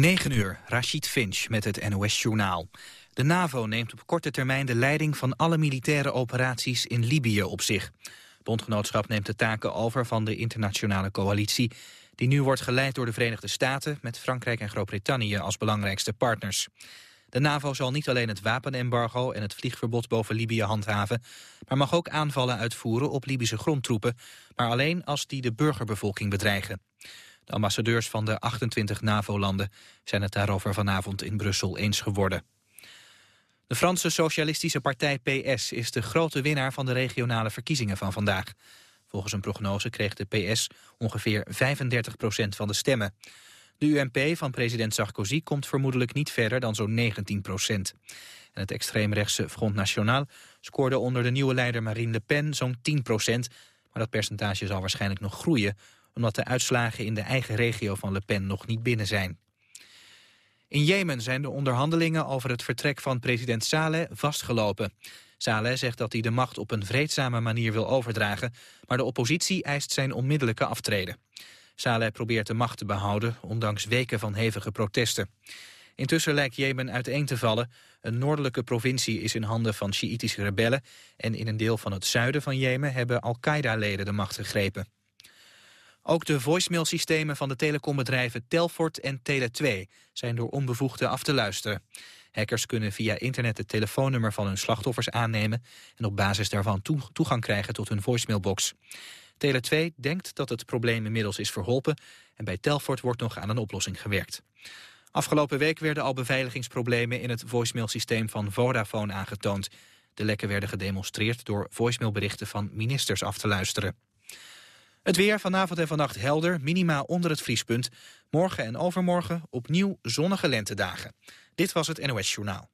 9 uur, Rashid Finch met het NOS-journaal. De NAVO neemt op korte termijn de leiding van alle militaire operaties in Libië op zich. Bondgenootschap neemt de taken over van de internationale coalitie... die nu wordt geleid door de Verenigde Staten... met Frankrijk en Groot-Brittannië als belangrijkste partners. De NAVO zal niet alleen het wapenembargo en het vliegverbod boven Libië handhaven... maar mag ook aanvallen uitvoeren op Libische grondtroepen... maar alleen als die de burgerbevolking bedreigen. De ambassadeurs van de 28 NAVO-landen zijn het daarover vanavond in Brussel eens geworden. De Franse Socialistische Partij PS is de grote winnaar van de regionale verkiezingen van vandaag. Volgens een prognose kreeg de PS ongeveer 35 procent van de stemmen. De UMP van president Sarkozy komt vermoedelijk niet verder dan zo'n 19 procent. En het extreemrechtse Front National scoorde onder de nieuwe leider Marine Le Pen zo'n 10 procent. Maar dat percentage zal waarschijnlijk nog groeien omdat de uitslagen in de eigen regio van Le Pen nog niet binnen zijn. In Jemen zijn de onderhandelingen over het vertrek van president Saleh vastgelopen. Saleh zegt dat hij de macht op een vreedzame manier wil overdragen, maar de oppositie eist zijn onmiddellijke aftreden. Saleh probeert de macht te behouden, ondanks weken van hevige protesten. Intussen lijkt Jemen uiteen te vallen. Een noordelijke provincie is in handen van Sjiïtische rebellen... en in een deel van het zuiden van Jemen hebben Al-Qaeda-leden de macht gegrepen. Ook de voicemailsystemen van de telecombedrijven Telfort en Tele2 zijn door onbevoegden af te luisteren. Hackers kunnen via internet het telefoonnummer van hun slachtoffers aannemen en op basis daarvan toegang krijgen tot hun voicemailbox. Tele2 denkt dat het probleem inmiddels is verholpen en bij Telfort wordt nog aan een oplossing gewerkt. Afgelopen week werden al beveiligingsproblemen in het voicemailsysteem van Vodafone aangetoond. De lekken werden gedemonstreerd door voicemailberichten van ministers af te luisteren. Het weer vanavond en vannacht helder, minimaal onder het vriespunt. Morgen en overmorgen opnieuw zonnige lentedagen. Dit was het NOS Journaal.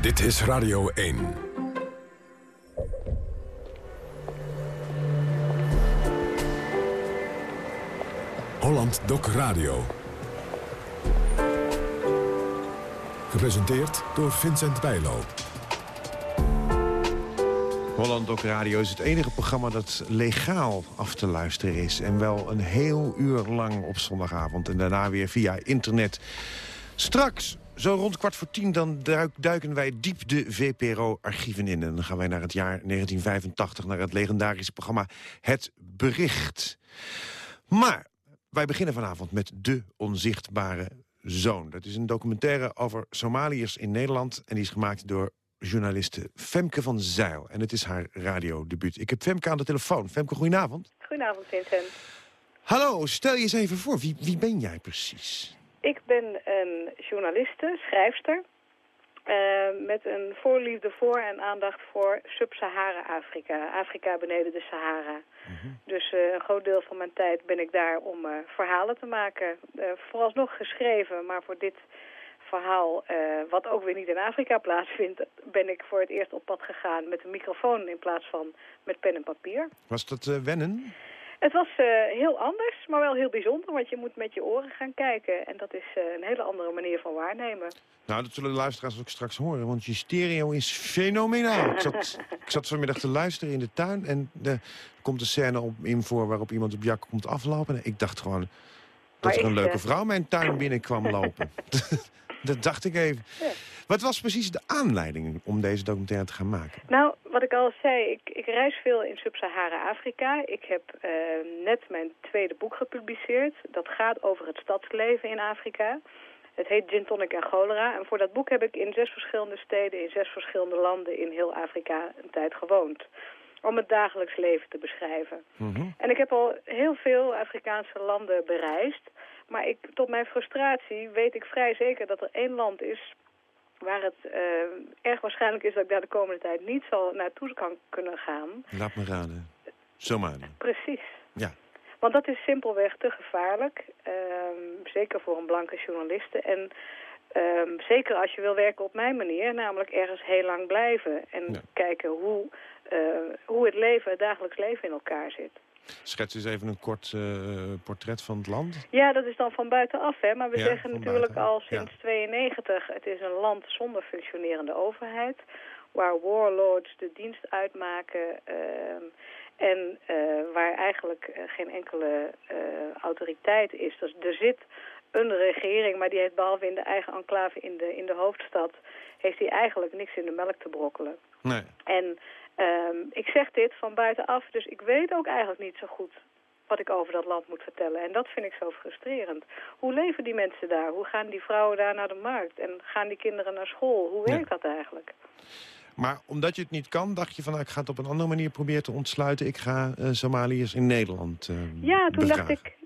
Dit is Radio 1. Holland Doc Radio. Gepresenteerd door Vincent Bijlo. Holland Radio is het enige programma dat legaal af te luisteren is. En wel een heel uur lang op zondagavond. En daarna weer via internet. Straks, zo rond kwart voor tien, dan duiken wij diep de VPRO-archieven in. En dan gaan wij naar het jaar 1985, naar het legendarische programma Het Bericht. Maar wij beginnen vanavond met De Onzichtbare Zoon. Dat is een documentaire over Somaliërs in Nederland. En die is gemaakt door journaliste Femke van Zeil. En het is haar radiodebuut. Ik heb Femke aan de telefoon. Femke, goedenavond. Goedenavond, Vincent. Hallo, stel je eens even voor. Wie, wie ben jij precies? Ik ben een journaliste, schrijfster... Uh, met een voorliefde voor en aandacht voor Sub-Sahara-Afrika. Afrika beneden de Sahara. Mhm. Dus uh, een groot deel van mijn tijd ben ik daar om uh, verhalen te maken. vooralsnog geschreven, maar voor dit verhaal, uh, wat ook weer niet in Afrika plaatsvindt, ben ik voor het eerst op pad gegaan met een microfoon in plaats van met pen en papier. Was dat uh, wennen? Het was uh, heel anders, maar wel heel bijzonder, want je moet met je oren gaan kijken. En dat is een hele andere manier van waarnemen. Nou, dat zullen de luisteraars ook straks horen, want je stereo is fenomenaal. ik, zat, ik zat vanmiddag te luisteren in de tuin en er komt een scène op, in voor waarop iemand op jak komt aflopen. En ik dacht gewoon dat er een leuke vrouw mijn tuin binnen kwam lopen. Dat dacht ik even. Ja. Wat was precies de aanleiding om deze documentaire te gaan maken? Nou, wat ik al zei, ik, ik reis veel in Sub-Sahara-Afrika. Ik heb uh, net mijn tweede boek gepubliceerd. Dat gaat over het stadsleven in Afrika. Het heet Gin Tonic en Cholera. En voor dat boek heb ik in zes verschillende steden, in zes verschillende landen in heel Afrika een tijd gewoond. Om het dagelijks leven te beschrijven. Mm -hmm. En ik heb al heel veel Afrikaanse landen bereisd. Maar ik, tot mijn frustratie weet ik vrij zeker dat er één land is waar het uh, erg waarschijnlijk is dat ik daar de komende tijd niet zal naartoe kan kunnen gaan. Laat me raden. Somalië. Precies. Ja. Want dat is simpelweg te gevaarlijk. Um, zeker voor een blanke journaliste. En um, zeker als je wil werken op mijn manier. Namelijk ergens heel lang blijven. En ja. kijken hoe, uh, hoe het leven, het dagelijks leven in elkaar zit. Schets eens even een kort uh, portret van het land. Ja, dat is dan van buitenaf, hè. Maar we ja, zeggen natuurlijk buiten. al sinds 92... het is een land zonder functionerende overheid... waar warlords de dienst uitmaken... Uh, En waar eigenlijk geen enkele autoriteit is. Dus er zit een regering, maar die heeft behalve in de eigen enclave in de, in de hoofdstad... heeft hij eigenlijk niks in de melk te brokkelen. Nee. En ehm, ik zeg dit van buitenaf, dus ik weet ook eigenlijk niet zo goed wat ik over dat land moet vertellen. En dat vind ik zo frustrerend. Hoe leven die mensen daar? Hoe gaan die vrouwen daar naar de markt? En gaan die kinderen naar school? Hoe werkt dat eigenlijk? Maar omdat je het niet kan, dacht je van... Nou, ik ga het op een andere manier proberen te ontsluiten. Ik ga uh, Somaliërs in Nederland uh, Ja, toen dacht ik...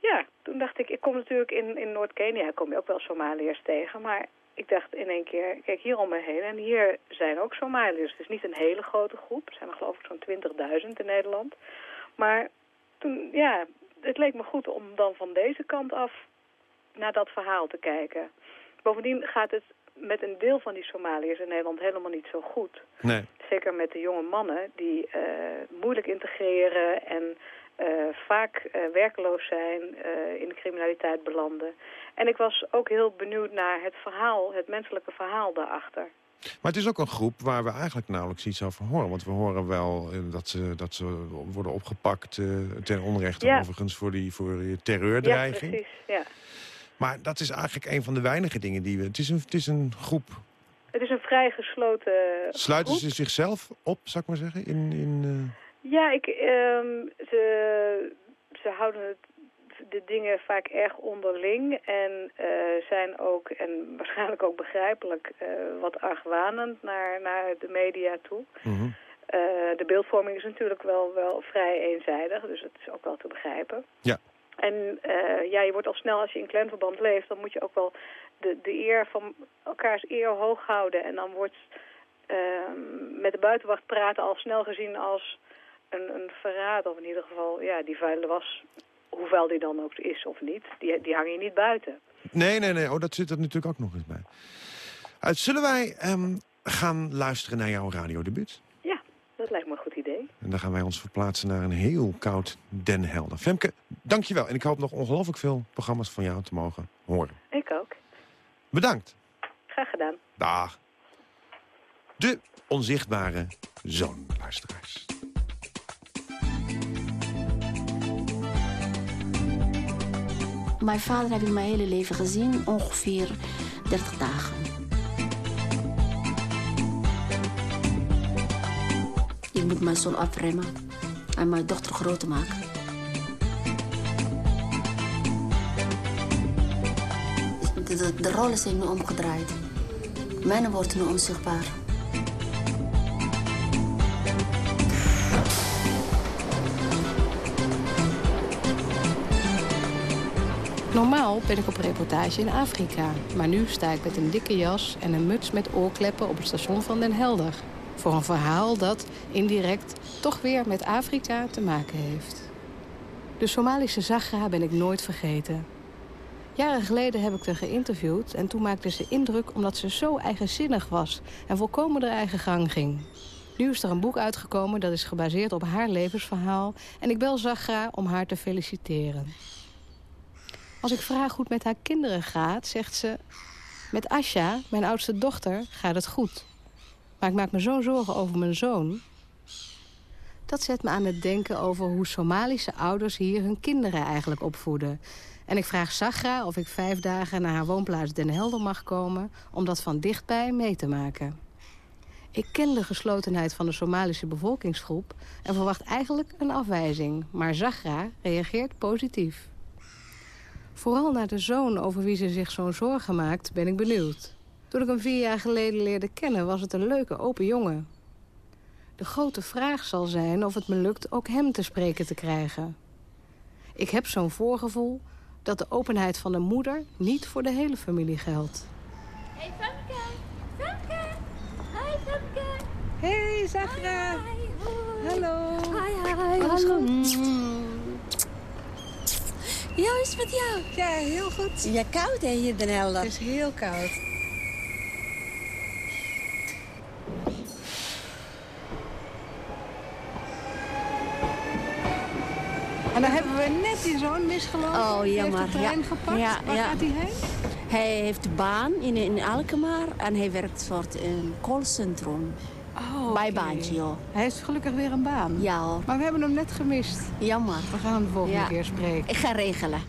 Toen dacht ik... Ik kom natuurlijk in, in Noord-Kenia, kom je ook wel Somaliërs tegen. Maar ik dacht in één keer, kijk hier om me heen. En hier zijn ook Somaliërs. Het is niet een hele grote groep. Er zijn er geloof ik zo'n 20.000 in Nederland. Maar toen, ja, het leek me goed om dan van deze kant af naar dat verhaal te kijken. Bovendien gaat het met een deel van die Somaliërs in Nederland helemaal niet zo goed. Nee. Zeker met de jonge mannen die uh, moeilijk integreren en uh, vaak uh, werkloos zijn, in de criminaliteit belanden. En ik was ook heel benieuwd naar het verhaal, het menselijke verhaal daarachter. Maar het is ook een groep waar we eigenlijk nauwelijks iets over horen. Want we horen wel eh, dat ze, dat ze worden opgepakt ten onrechte overigens voor die, voor die terreurdreiging. Ja, precies. Ja. Maar dat is eigenlijk een van de weinige dingen die we... Het is een, het is een groep... Het is een vrij gesloten Sluiten ze zichzelf op, zou ik maar zeggen? In, in, uh... Ja, ik, um, ze, ze houden het de dingen vaak erg onderling en uh, zijn ook, en waarschijnlijk ook begrijpelijk, uh, wat argwanend naar, naar de media toe. Mm -hmm. uh, de beeldvorming is natuurlijk wel, wel vrij eenzijdig, dus het is ook wel te begrijpen. Ja. En ja, je wordt al snel, als je in clanverband leeft, dan moet je ook wel de, de eer van elkaars eer hoog houden. En dan wordt ehm, met de buitenwacht praten al snel gezien als een, een verraad, of in ieder geval, ja, die vuile was hoewel die dan ook is of niet, die, die hang je niet buiten. Nee, nee, nee. Oh, dat zit er natuurlijk ook nog eens bij. Uh, zullen wij um, gaan luisteren naar jouw radiodebuut? Ja, dat lijkt me een goed idee. En dan gaan wij ons verplaatsen naar een heel koud Den Helder. Femke, dankjewel. En ik hoop nog ongelooflijk veel programma's van jou te mogen horen. Ik ook. Bedankt. Graag gedaan. Dag. De onzichtbare zoon, Mijn vader heb ik mijn hele leven gezien, ongeveer 30 dagen. Ik moet mijn zoon afremmen en mijn dochter groter maken. De, de, rollen zijn nu omgedraaid. Mijn wordt nu onzichtbaar. Normaal ben ik op reportage in Afrika. Maar nu sta ik met een dikke jas en een muts met oorkleppen op het station van Den Helder. Voor een verhaal dat, indirect, toch weer met Afrika te maken heeft. De Somalische Zagra ben ik nooit vergeten. Jaren geleden heb ik haar geïnterviewd en toen maakte ze indruk omdat ze zo eigenzinnig was en volkomen de eigen gang ging. Nu is er een boek uitgekomen dat is gebaseerd op haar levensverhaal en ik bel Zagra om haar te feliciteren. Als ik vraag hoe het met haar kinderen gaat, zegt ze... Met Asja, mijn oudste dochter, gaat het goed. Maar ik maak me zo zorgen over mijn zoon. Dat zet me aan het denken over hoe Somalische ouders hier hun kinderen eigenlijk opvoeden. En ik vraag Sagra of ik vijf dagen naar haar woonplaats Den Helder mag komen... om dat van dichtbij mee te maken. Ik ken de geslotenheid van de Somalische bevolkingsgroep... en verwacht eigenlijk een afwijzing. Maar Zagra reageert positief. Vooral naar de zoon over wie ze zich zo'n zorgen maakt, ben ik benieuwd. Toen ik hem vier jaar geleden leerde kennen, was het een leuke, open jongen. De grote vraag zal zijn of het me lukt ook hem te spreken te krijgen. Ik heb zo'n voorgevoel dat de openheid van de moeder niet voor de hele familie geldt. Hey Femke! Femke! Hi Femke! Hey Zagra! Hallo! Hi, hi. Alles hallo. Ja, hoe is het met jou? Ja, heel goed. Ja, koud hè, hier Den Helder. Het is heel koud. En dan hebben we net die zoon misgelopen. Oh, jammer. heeft de trein Ja. gepakt. Ja, Waar ja. gaat hij heen? Hij heeft baan in, in Alkmaar en hij werkt soort in een callcentrum. Oh, Bijbaantje, joh. Hij heeft gelukkig weer een baan. Ja hoor. Maar we hebben hem net gemist. Jammer. We gaan hem de volgende Ja. keer spreken. Ik ga regelen.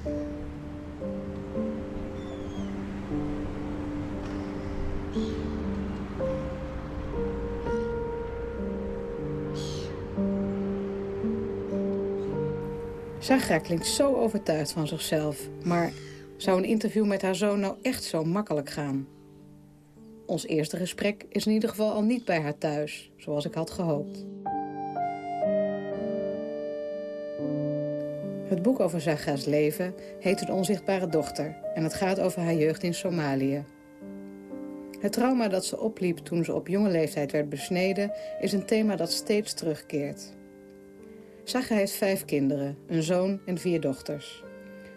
Sagra klinkt zo overtuigd van zichzelf. Maar zou een interview met haar zoon nou echt zo makkelijk gaan? Ons eerste gesprek is in ieder geval al niet bij haar thuis, zoals ik had gehoopt. Het boek over Sagra's leven heet De Onzichtbare Dochter... en het gaat over haar jeugd in Somalië. Het trauma dat ze opliep toen ze op jonge leeftijd werd besneden... is een thema dat steeds terugkeert. Saga heeft vijf kinderen, een zoon en vier dochters.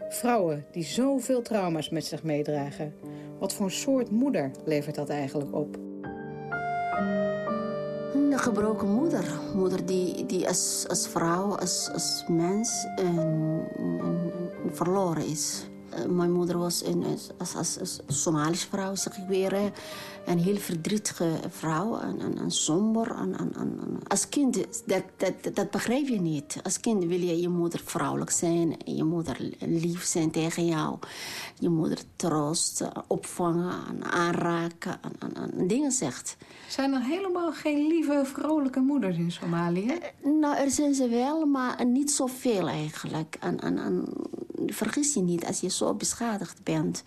Vrouwen die zoveel trauma's met zich meedragen. Wat voor soort moeder levert dat eigenlijk op? Een gebroken moeder. Moeder die, die als, als vrouw, als, als mens een, een- een verloren is. Eh, Mijn moeder was een, als, als, als Somalische vrouw, zeg ik weer. Een heel verdrietige vrouw, en, en, en somber. En, en, en, en- Als kind, dat, dat, dat begrijp je niet. Als kind wil je je moeder vrouwelijk zijn. Je moeder lief zijn tegen jou. Je moeder troosten, opvangen, en aanraken. En, en, en dingen zegt. Zijn er helemaal geen lieve, vrolijke moeders in Somalië? Nou, er zijn ze wel, maar niet zoveel eigenlijk. En, en, en vergis je niet, als je zo beschadigd bent...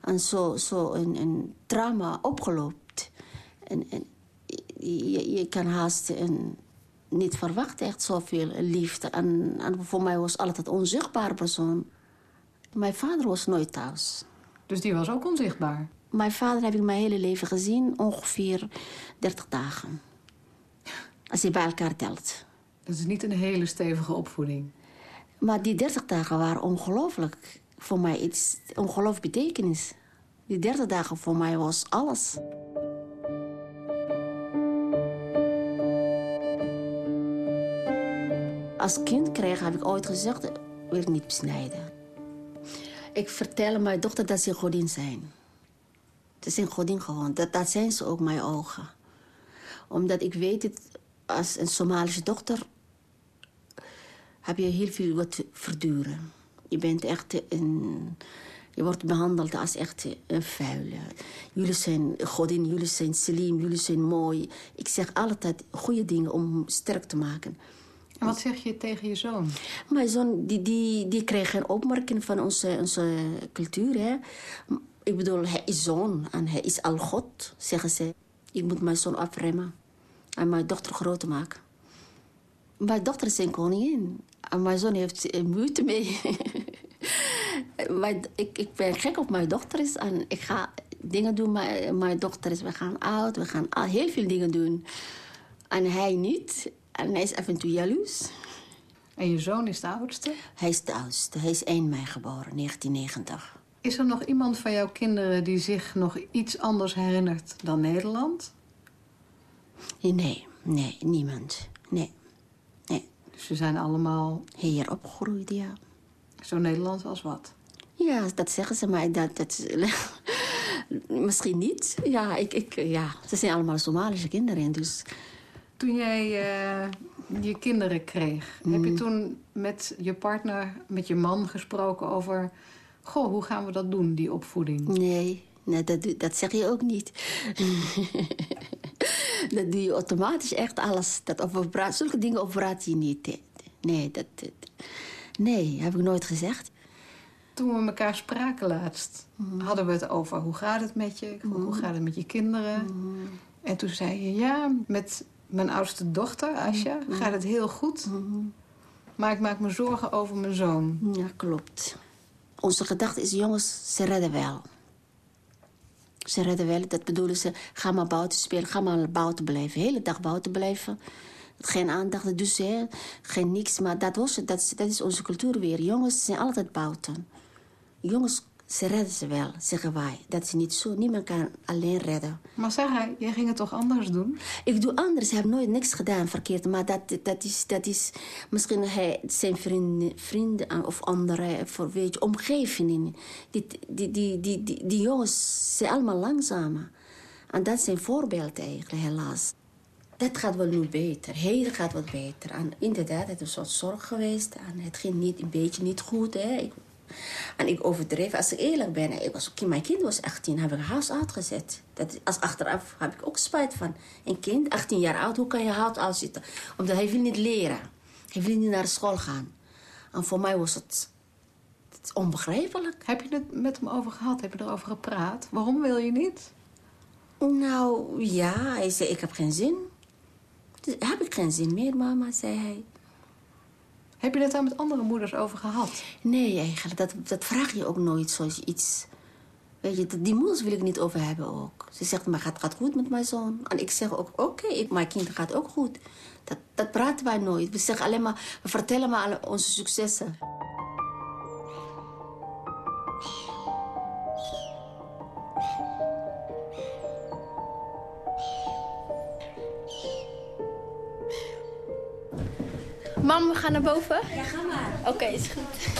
en zo, zo een, een trauma opgeloopt... En, en je, je kan haast een, niet verwachten echt zoveel liefde. En, en voor mij was altijd een onzichtbare persoon. Mijn vader was nooit thuis. Dus die was ook onzichtbaar. Mijn vader heb ik mijn hele leven gezien, ongeveer 30 dagen. Als je bij elkaar telt. Dat is niet een hele stevige opvoeding. Maar die 30 dagen waren ongelooflijk. Voor mij iets ongelooflijk betekenis. Die 30 dagen voor mij was alles. Als kind kreeg, heb ik ooit gezegd, ik wil niet besnijden. Ik vertel mijn dochter dat ze godin zijn. Ze zijn godin gewoon. Dat, dat zijn ze ook, mijn ogen. Omdat ik weet het, als een Somalische dochter heb je heel veel wat verduren. Je bent echt een... Je wordt behandeld als echt een vuile. Jullie zijn godin, jullie zijn slim, jullie zijn mooi. Ik zeg altijd goede dingen om sterk te maken. En wat zeg je tegen je zoon? Mijn zoon die, die, die kreeg een opmerking van onze, onze cultuur. Hè. Ik bedoel, hij is zoon en hij is al God, zeggen ze. Ik moet mijn zoon afremmen en mijn dochter groot maken. Mijn dochter is een koningin. En mijn zoon heeft er moeite mee. mijn, ik, ik ben gek op mijn dochter is en ik ga dingen doen. Mijn, mijn dochter is, we gaan oud, we gaan al heel veel dingen doen. En hij niet. En hij is af en toe jaloers. En je zoon is de oudste? Hij is de oudste. Hij is 1 mei geboren, 1990. Is er nog iemand van jouw kinderen die zich nog iets anders herinnert dan Nederland? Nee, nee, niemand. Nee. Dus ze zijn allemaal Hier opgegroeid, ja. zo Nederlands als wat. Ja, dat zeggen ze, maar dat... dat misschien niet. Ja, ik, ik, ja, ze zijn allemaal Somalische kinderen, dus... Toen jij eh, je kinderen kreeg, heb je toen met je partner, met je man gesproken over... Goh, hoe gaan we dat doen, die opvoeding? Nee, nee dat, dat zeg je ook niet. dat doe je automatisch echt alles. Dat over praat, zulke dingen over praat je niet. Nee, dat, dat- nee, heb ik nooit gezegd. Toen we elkaar spraken laatst, hadden we het over hoe gaat het met je? Hoe gaat het met je kinderen? En toen zei je, ja, met mijn oudste dochter, Asja, gaat het heel goed. Maar ik maak me zorgen over mijn zoon. Ja, klopt. Onze gedachte is, jongens, ze redden wel. Ze redden wel, dat bedoelen ze, ga maar buiten spelen, ga maar buiten blijven. De hele dag buiten blijven. Geen aandacht, dus geen niks. Maar dat, was het, dat, is, dat is onze cultuur weer. Jongens zijn altijd buiten. Jongens, ze redden ze wel, zeggen wij. Dat is niet zo, niemand kan alleen redden. Maar Sarah, jij ging het toch anders doen? Ik doe anders. Ik heb nooit niks gedaan verkeerd. Maar dat, dat, is, dat is misschien hij, zijn vrienden, vrienden of andere, voor, weet je, omgeving. Die, die, die, die, die, die jongens zijn allemaal langzamer. En dat is een voorbeeld eigenlijk, helaas. dat gaat wel nu beter. Heel gaat wat beter. En inderdaad, het is soort zorg geweest. En het ging niet, een beetje niet goed. Hè. Ik, en ik overdreef, als ik eerlijk ben. Ik was, mijn kind was 18, heb ik huis uitgezet. Dat, als achteraf heb ik ook spijt van. Een kind, 18 jaar oud, hoe kan je hout uitzitten? Omdat hij wil niet leren. Hij wil niet naar school gaan. En voor mij was het, onbegrijpelijk. Heb je het met hem over gehad? Heb je erover gepraat? Waarom wil je niet? Nou, ja, hij zei, ik heb geen zin. Dus, heb ik geen zin meer, mama, zei hij. Heb je het daar met andere moeders over gehad? Nee, eigenlijk, dat, dat vraag je ook nooit, zoiets. Weet je, die moeders wil ik niet over hebben ook. Ze zegt, maar gaat gaat goed met mijn zoon? En ik zeg ook, oké, mijn kind gaat ook goed. Dat, dat praten wij nooit. We zeggen alleen maar, we vertellen maar onze successen. Mam, we gaan naar boven? Ja, ga maar. Oké, is goed.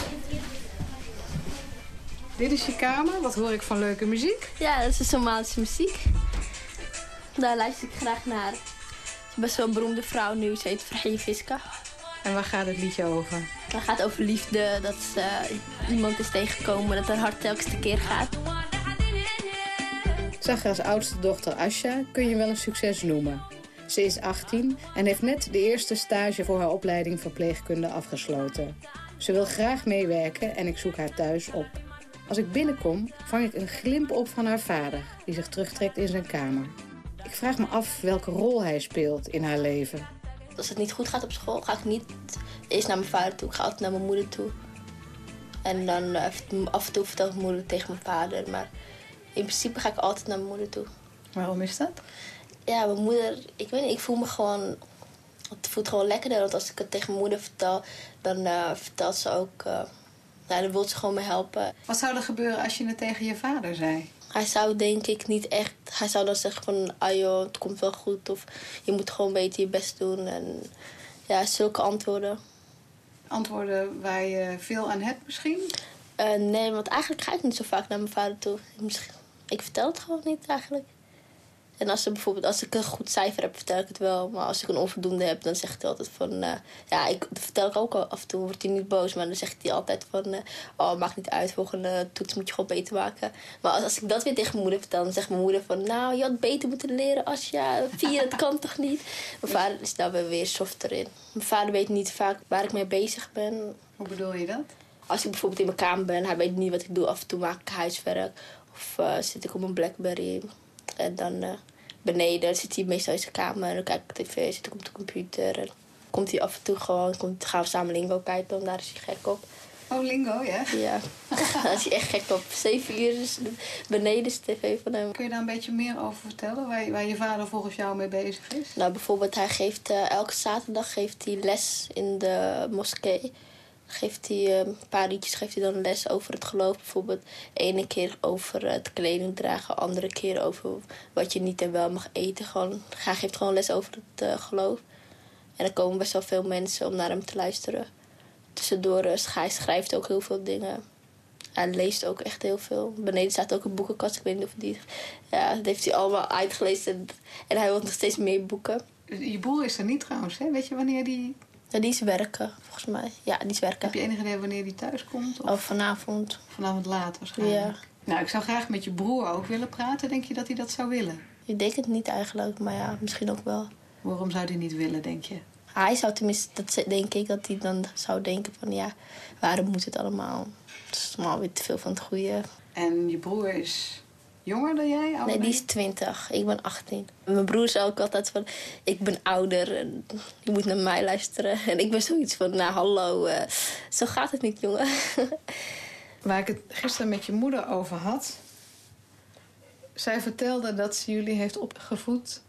Dit is je kamer. Wat hoor ik van leuke muziek? Ja, dat is Somalische muziek. Daar luister ik graag naar. Het is best wel een beroemde vrouw nu. Ze heet Verheen Viska. En waar gaat het liedje over? Het gaat over liefde. Dat ze, iemand is tegengekomen. Dat haar hart telkens te keer gaat. Sagra's oudste dochter Asha kun je wel een succes noemen. Ze is 18 en heeft net de eerste stage voor haar opleiding verpleegkunde afgesloten. Ze wil graag meewerken en ik zoek haar thuis op. Als ik binnenkom, vang ik een glimp op van haar vader, die zich terugtrekt in zijn kamer. Ik vraag me af welke rol hij speelt in haar leven. Als het niet goed gaat op school, ga ik niet eerst naar mijn vader toe. Ik ga altijd naar mijn moeder toe. En dan af en toe vertelt mijn moeder tegen mijn vader. Maar in principe ga ik altijd naar mijn moeder toe. Waarom is dat? Ja, mijn moeder, ik weet niet, ik voel me gewoon... Het voelt gewoon lekkerder, want als ik het tegen mijn moeder vertel... dan eh, vertelt ze ook... eh, nou, dan wil ze gewoon me helpen. Wat zou er gebeuren als je het tegen je vader zei? Hij zou denk ik niet echt... Hij zou dan zeggen van, ah joh, het komt wel goed. Of je moet gewoon beter je best doen. En ja, zulke antwoorden. Antwoorden waar je veel aan hebt misschien? Eh, nee, want eigenlijk ga ik niet zo vaak naar mijn vader toe. Misschien- Ik vertel het gewoon niet eigenlijk. En als, ze bijvoorbeeld, als ik een goed cijfer heb, vertel ik het wel. Maar als ik een onvoldoende heb, dan zegt hij altijd van... eh, ja, ik, dat vertel ik ook al af en toe. Wordt hij niet boos, maar dan zegt hij altijd van... eh, oh, maakt niet uit, volgende toets moet je gewoon beter maken. Maar als, als ik dat weer tegen mijn moeder vertel, dan zegt mijn moeder van... Nou, je had beter moeten leren als je vier, dat kan toch niet? Mijn vader is daar weer softer in. Mijn vader weet niet vaak waar ik mee bezig ben. Hoe bedoel je dat? Als ik bijvoorbeeld in mijn kamer ben, hij weet niet wat ik doe. Af en toe maak ik huiswerk. Of eh, zit ik op mijn Blackberry. En dan eh, beneden zit hij meestal in zijn kamer. En dan kijk ik tv, zit ik op de computer. En komt hij af en toe gewoon, komt, gaan we samen Lingo kijken. Want daar is hij gek op. Oh, lingo, ja. Ja, daar is hij echt gek op. Zeven uur is de- beneden is de tv van hem. Kun je daar een beetje meer over vertellen? Waar, waar je vader volgens jou mee bezig is? Nou, bijvoorbeeld, hij geeft eh, elke zaterdag geeft hij les in de moskee. Geeft hij eh, een paar liedjes geeft hij dan les over het geloof. Bijvoorbeeld, ene keer over het kleding dragen, andere keer over wat je niet en wel mag eten. Gewoon, hij geeft gewoon les over het eh, geloof. En er komen best wel veel mensen om naar hem te luisteren. Tussendoor, uh, hij schrijft ook heel veel dingen. Hij leest ook echt heel veel. Beneden staat ook een boekenkast. Ik weet niet of die... Ja, dat heeft hij allemaal uitgelezen. En, hij wil nog steeds meer boeken. Je broer is er niet trouwens, hè? Weet je wanneer die... Ja, die is werken, volgens mij. Ja, die is werken. Heb je enig idee wanneer die thuis komt? Of Of vanavond. vanavond laat waarschijnlijk? Ja. Nou, ik zou graag met je broer ook willen praten. Denk je dat hij dat zou willen? Ik denk het niet eigenlijk, maar ja, misschien ook wel. Waarom zou hij niet willen, denk je? Hij zou tenminste, dat denk ik, dat hij dan zou denken van... Ja, waarom moet het allemaal? Het is allemaal weer te veel van het goede. En je broer is jonger dan jij? ouder Nee, die is 20. Ik ben 18. Mijn broer zei ook altijd van... Ik ben ouder en je moet naar mij luisteren. En ik ben zoiets van... Nou, hallo, eh, zo gaat het niet, jongen. Waar ik het gisteren met je moeder over had. Zij vertelde dat ze jullie heeft opgevoed.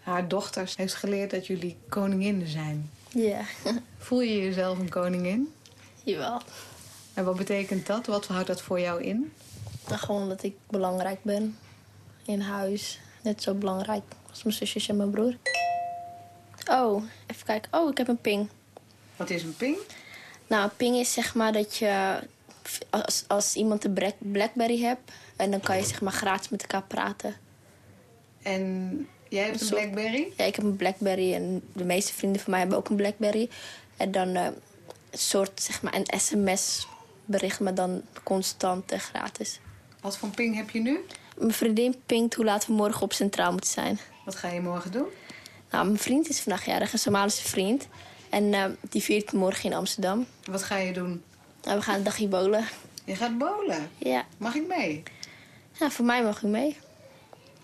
Haar dochters heeft geleerd dat jullie koninginnen zijn. ja, Voel je jezelf een koningin? jawel. En wat betekent dat? Wat houdt dat voor jou in? Maar gewoon dat ik belangrijk ben in huis. Net zo belangrijk als mijn zusjes en mijn broer. Oh, even kijken. Oh, ik heb een ping. Wat is een ping? Nou, een ping is zeg maar dat je... Als, als iemand een Black- Blackberry hebt... en dan kan je zeg maar gratis met elkaar praten. En Jij hebt een Blackberry? Ja, ik heb een Blackberry en de meeste vrienden van mij hebben ook een Blackberry. En dan eh, een soort, zeg maar, een sms-bericht, maar dan constant en gratis. Wat voor ping heb je nu? Mijn vriendin pinkt hoe laat we morgen op Centraal moeten zijn. Wat ga je morgen doen? Nou, mijn vriend is vandaag jarig, een Somalische vriend. En eh, die viert morgen in Amsterdam. Wat ga je doen? Nou, we gaan een dagje bowlen. Je gaat bowlen. Ja. Mag ik mee? ja, voor mij mag u mee.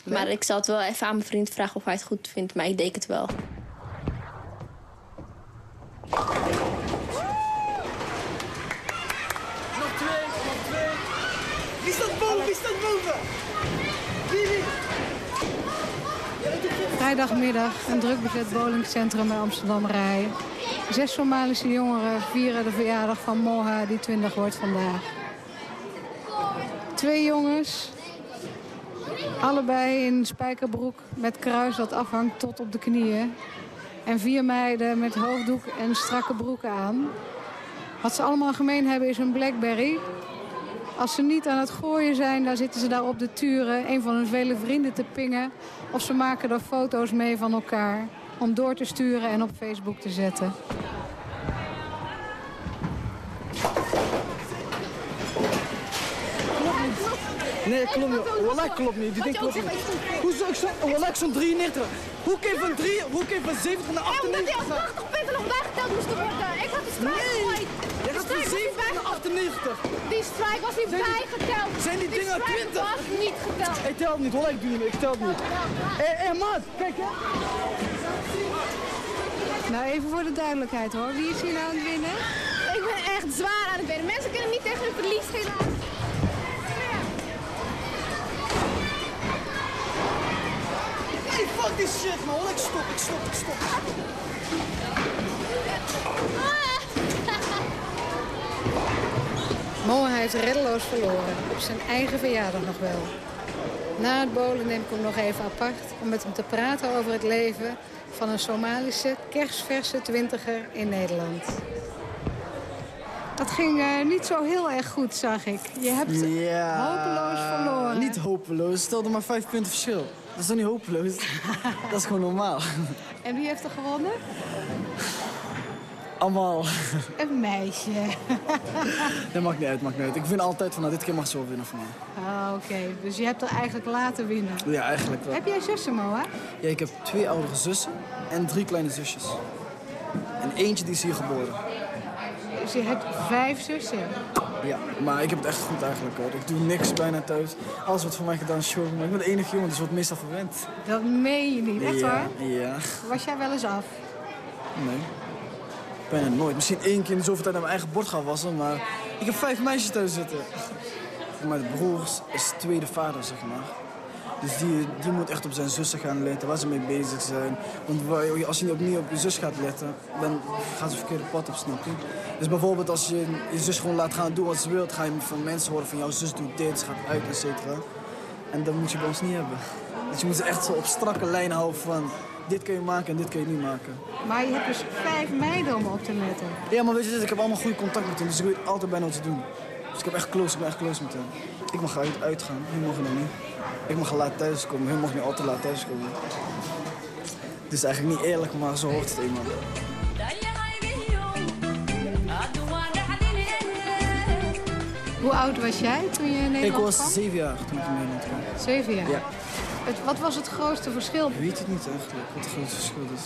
Leuk. Maar ik zal het wel even aan mijn vriend vragen of hij het goed vindt. Maar ik denk het wel. Nog twee, nog twee. Wie staat boven? Wie staat boven? Wie, wie? Vrijdagmiddag een druk bezet bowlingcentrum bij Amsterdam Rij. Zes Somalische jongeren vieren de verjaardag van Moha, die 20 wordt vandaag. Twee jongens, allebei in spijkerbroek met kruis dat afhangt tot op de knieën. En vier meiden met hoofddoek en strakke broeken aan. Wat ze allemaal gemeen hebben is een Blackberry. Als ze niet aan het gooien zijn, dan zitten ze daar op de turen een van hun vele vrienden te pingen. Of ze maken er foto's mee van elkaar om door te sturen en op Facebook te zetten. Nee, klopt niet. Wallah, klopt niet. Die ding klopt niet. Hoezo? Ik wallah, ik stond 93. Hoe kun je van 3, hoe kun je van 70 naar 98 gaan? 80 punten nog bijgeteld moesten worden. Ik had de Nee! Gegooid. Jij De gaat van strijk was niet 70 naar 98. Die strijk was niet Zijn die- bijgeteld. zijn die dingen strijk 20? was niet geteld. Ik tel het niet, wallah, ik doe niet. Ik tel het niet. Hé, hé, maat, kijk hè. Nou, even voor de duidelijkheid hoor. Wie is hier nou aan het winnen? Ik ben echt zwaar aan het winnen. Mensen kunnen niet tegen hun verlies helaas. Hey, fuck this shit, man. Ik stop, ik stop, ik stop. Moa heeft reddeloos verloren. Op zijn eigen verjaardag nog wel. Na het bolen neem ik hem nog even apart om met hem te praten over het leven van een Somalische kerstverse twintiger in Nederland. Dat ging eh, niet zo heel erg goed, zag ik. Je hebt hopeloos verloren. Niet hopeloos. Stel er maar 5 punten verschil. Dat is toch niet hopeloos? dat is gewoon normaal. En wie heeft er gewonnen? Allemaal. Een meisje. Dat maakt niet uit, maakt niet uit. Ik win altijd van, nou, dit keer mag ze wel winnen van mij. Ah, Oké, dus je hebt er eigenlijk laten winnen. Ja, eigenlijk wel. Heb jij zussen, Moa? Ja, ik heb twee oudere zussen en drie kleine zusjes. En eentje die is hier geboren. Dus je hebt vijf zussen. Ja, maar ik heb het echt goed eigenlijk hoor. Ik doe niks bijna thuis. Alles wordt voor mij gedaan is show. Maar ik ben de enige jongen, dus wordt meestal verwend. Dat meen je niet, echt ja, waar? Ja, Was jij wel eens af? nee. Bijna nooit. Misschien één keer in de zoveel tijd naar mijn eigen bord gaan wassen, maar ik heb vijf meisjes thuis zitten. En Mijn broers is tweede vader, zeg maar. Dus die, die moet echt op zijn zussen gaan letten, waar ze mee bezig zijn. Want als je opnieuw op je zus gaat letten, dan gaat ze verkeerde pad op, snap? Dus bijvoorbeeld als je je zus gewoon laat gaan doen wat ze wil, ga je van mensen horen van jouw zus doet dit, ze gaat uit, et cetera. En dat moet je bij ons niet hebben. Dus je moet ze echt zo op strakke lijn houden van dit kun je maken en dit kun je niet maken. Maar je hebt dus vijf meiden om op te letten. Ja, maar weet je, dit, ik heb allemaal goede contact met hen, dus ik weet altijd bijna wat ze doen. Dus ik heb echt close, ik ben echt close met hen. Ik mag uit, uitgaan, hun mogen nog niet. Ik mag laat thuiskomen, hun mogen niet altijd laat thuiskomen. Het is eigenlijk niet eerlijk, maar zo hoort het eenmaal. Hoe oud was jij toen je in Ik Nederland was kwam? zeven jaar toen ik in Nederland kwam. Zeven jaar. Ja. Het, wat was het grootste verschil? Ik weet het niet eigenlijk, wat het grootste verschil is.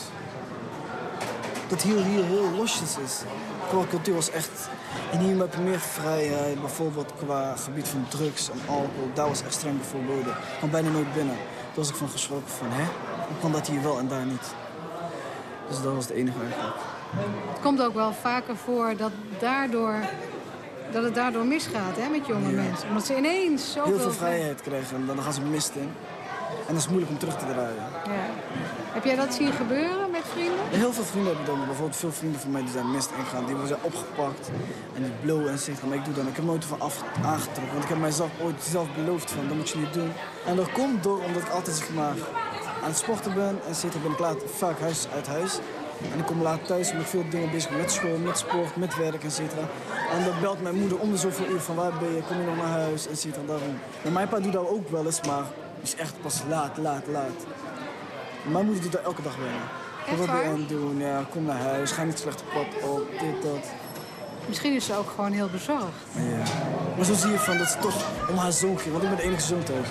Dat hier, hier heel losjes is. Qua cultuur was echt... En hier heb je meer vrijheid, bijvoorbeeld qua gebied van drugs en alcohol. Daar was echt streng verboden. Ik kwam bijna nooit binnen. Toen was ik van geschrokken van, hè? Hoe kan dat hier wel en daar niet? Dus dat was het enige eigenlijk. Het komt ook wel vaker voor dat, daardoor, dat het daardoor misgaat hè, met jonge Ja. mensen. Omdat ze ineens zoveel... Heel veel vrijheid krijgen en dan gaan ze mist in. En dat is moeilijk om terug te draaien. Ja. Heb jij dat zien gebeuren met vrienden? Heel veel vrienden hebben dat. Bijvoorbeeld veel vrienden van mij die zijn mist ingegaan. Die zijn opgepakt en die blowen en zeggen, maar ik doe dat. Ik heb nooit van af aangetrokken. Want ik heb mijzelf ooit zelf beloofd van, dat moet je niet doen. En dat komt door omdat ik altijd zeg maar aan het sporten ben. En zit ben ik laat vaak huis uit huis. En ik kom laat thuis ben ik veel dingen bezig met school, met sport, met werk, et cetera. En dan belt mijn moeder om de zoveel uur van waar ben je, kom je nog naar huis, et cetera. Daarom. En mijn pa doet dat ook wel eens, maar is echt pas laat, laat, laat. Mijn moeder doet dat elke dag bijna. Echt wat bij hen doen, ja, kom naar huis, ga niet slecht op pad op, dit, dat. Misschien is ze ook gewoon heel bezorgd. Ja. Maar zo zie je van dat ze toch om haar zoon ging, want ik ben de enige zoon thuis.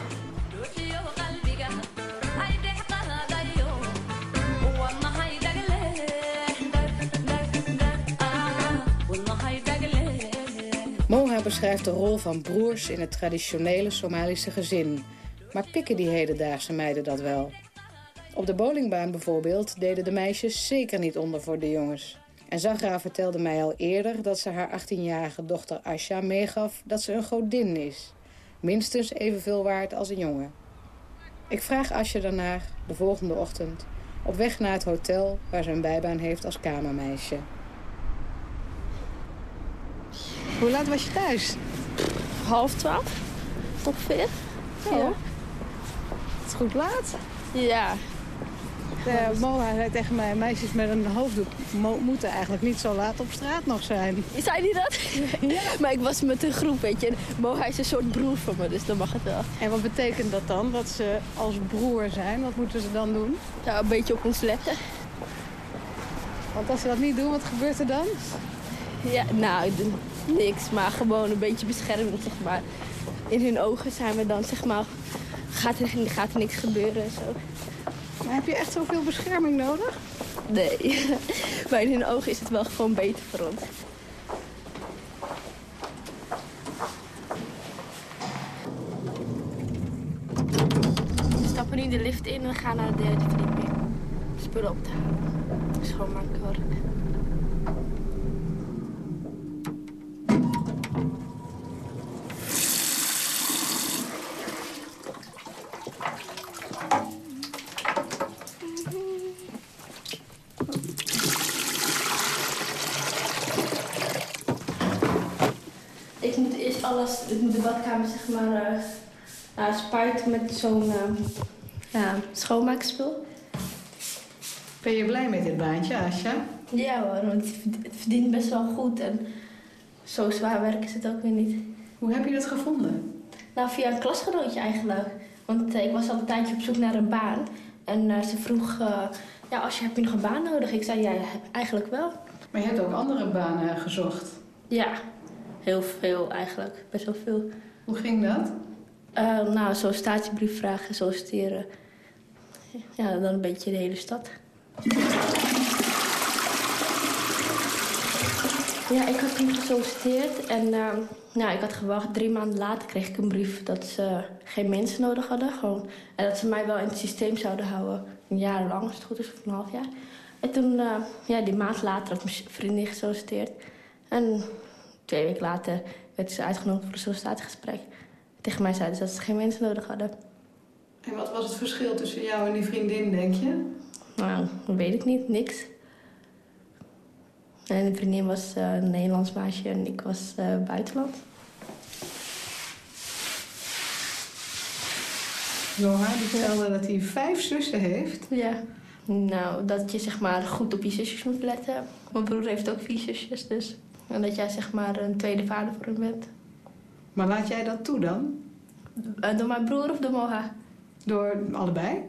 Moha beschrijft de rol van broers in het traditionele Somalische gezin. Maar pikken die hedendaagse meiden dat wel? Op de bowlingbaan bijvoorbeeld deden de meisjes zeker niet onder voor de jongens. En Zagra vertelde mij al eerder dat ze haar 18-jarige dochter Asha meegaf dat ze een godin is. Minstens evenveel waard als een jongen. Ik vraag Asja daarnaar de volgende ochtend op weg naar het hotel waar ze een bijbaan heeft als kamermeisje. Hoe laat was je thuis? Half twaalf, ongeveer. Ja. Het goed laat. Ja. De Moa zei tegen mij, meisjes met een hoofddoek mo- moeten eigenlijk niet zo laat op straat nog zijn. Zei die dat? Ja. maar ik was met een groep, weet je. En Moha is een soort broer van me, dus dan mag het wel. En wat betekent dat dan, dat ze als broer zijn? Wat moeten ze dan doen? Ja, een beetje op ons letten. Want als ze dat niet doen, wat gebeurt er dan? Ja, nou, niks, maar gewoon een beetje bescherming, zeg maar. In hun ogen zijn we dan, zeg maar, gaat er, gaat er niks gebeuren en zo. Maar heb je echt zoveel bescherming nodig? Nee, maar in hun ogen is het wel gewoon beter voor ons. We stappen nu de lift in en we gaan naar de derde verdieping. Spullen op te halen. Schoonmaakwerk. Ik moet eerst alles, ik moet de badkamer zeg maar eh nou, spuiten met zo'n eh, ja, schoonmaakspul. Ben je blij met dit baantje, Asja? Ja hoor, want het verdient best wel goed en zo zwaar werk is het ook weer niet. Hoe heb je dat gevonden? Nou, via een klasgenootje eigenlijk. Want eh, ik was al een tijdje op zoek naar een baan. En eh, ze vroeg, eh, ja, als je, heb je nog een baan nodig? Ik zei, ja, eigenlijk wel. Maar je hebt ook andere banen gezocht. Ja, heel veel eigenlijk. Best wel veel. Hoe ging dat? Eh, nou, sollicitatiebrief vragen, solliciteren. Ja, dan een beetje de hele stad. Ja, ik had toen gesolliciteerd en eh, nou, ik had gewacht. Drie maanden later kreeg ik een brief dat ze geen mensen nodig hadden. Gewoon, en dat ze mij wel in het systeem zouden houden. Een jaar lang, als het goed is, of een half jaar. En toen, eh, ja, die maand later had mijn vriendin gesolliciteerd. En twee weken later werd ze uitgenodigd voor een sollicitatiegesprek. Tegen mij zeiden ze dat ze geen mensen nodig hadden. En wat was het verschil tussen jou en die vriendin, denk je? Nou, dat weet ik niet. Niks. En de vriendin was eh, een Nederlands meisje en ik was eh, buitenland. Noah, die vertelde dat hij vijf zussen heeft. Ja. Nou, dat je zeg maar goed op je zusjes moet letten. Mijn broer heeft ook vier zusjes, dus. En dat jij zeg maar een tweede vader voor hem bent. Maar laat jij dat toe dan? Eh, door mijn broer of door Moha? Door allebei?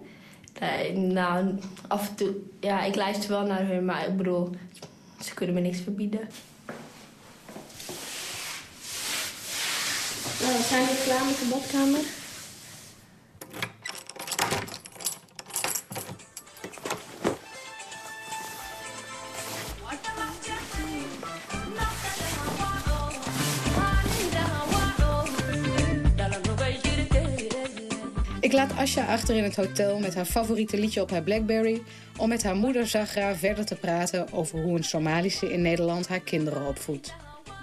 Nee, nou, af en toe... Ja, ik luister wel naar hun, maar ik bedoel... Ze kunnen me niks verbieden. Nou, we zijn we klaar met de badkamer. Achter in het hotel met haar favoriete liedje op haar Blackberry... om met haar moeder Zagra verder te praten over hoe een Somalische in Nederland haar kinderen opvoedt.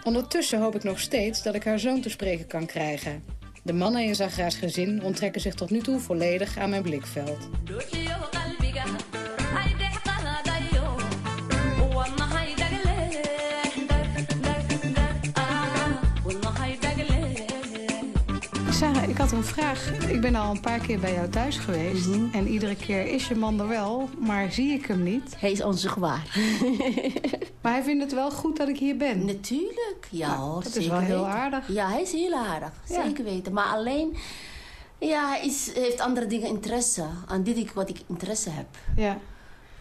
Ondertussen hoop ik nog steeds dat ik haar zoon te spreken kan krijgen. De mannen in Zagra's gezin onttrekken zich tot nu toe volledig aan mijn blikveld. Vraag. Ik ben al een paar keer bij jou thuis geweest. En iedere keer is je man er wel, maar zie ik hem niet. Hij is onzichtbaar. Maar hij vindt het wel goed dat ik hier ben. Natuurlijk, ja hoor. dat is wel heel weten. aardig. Ja, hij is heel aardig. Ja. Zeker weten. Maar alleen, Ja, hij is, heeft andere dingen interesse. Aan dit ik wat ik interesse heb. Ja.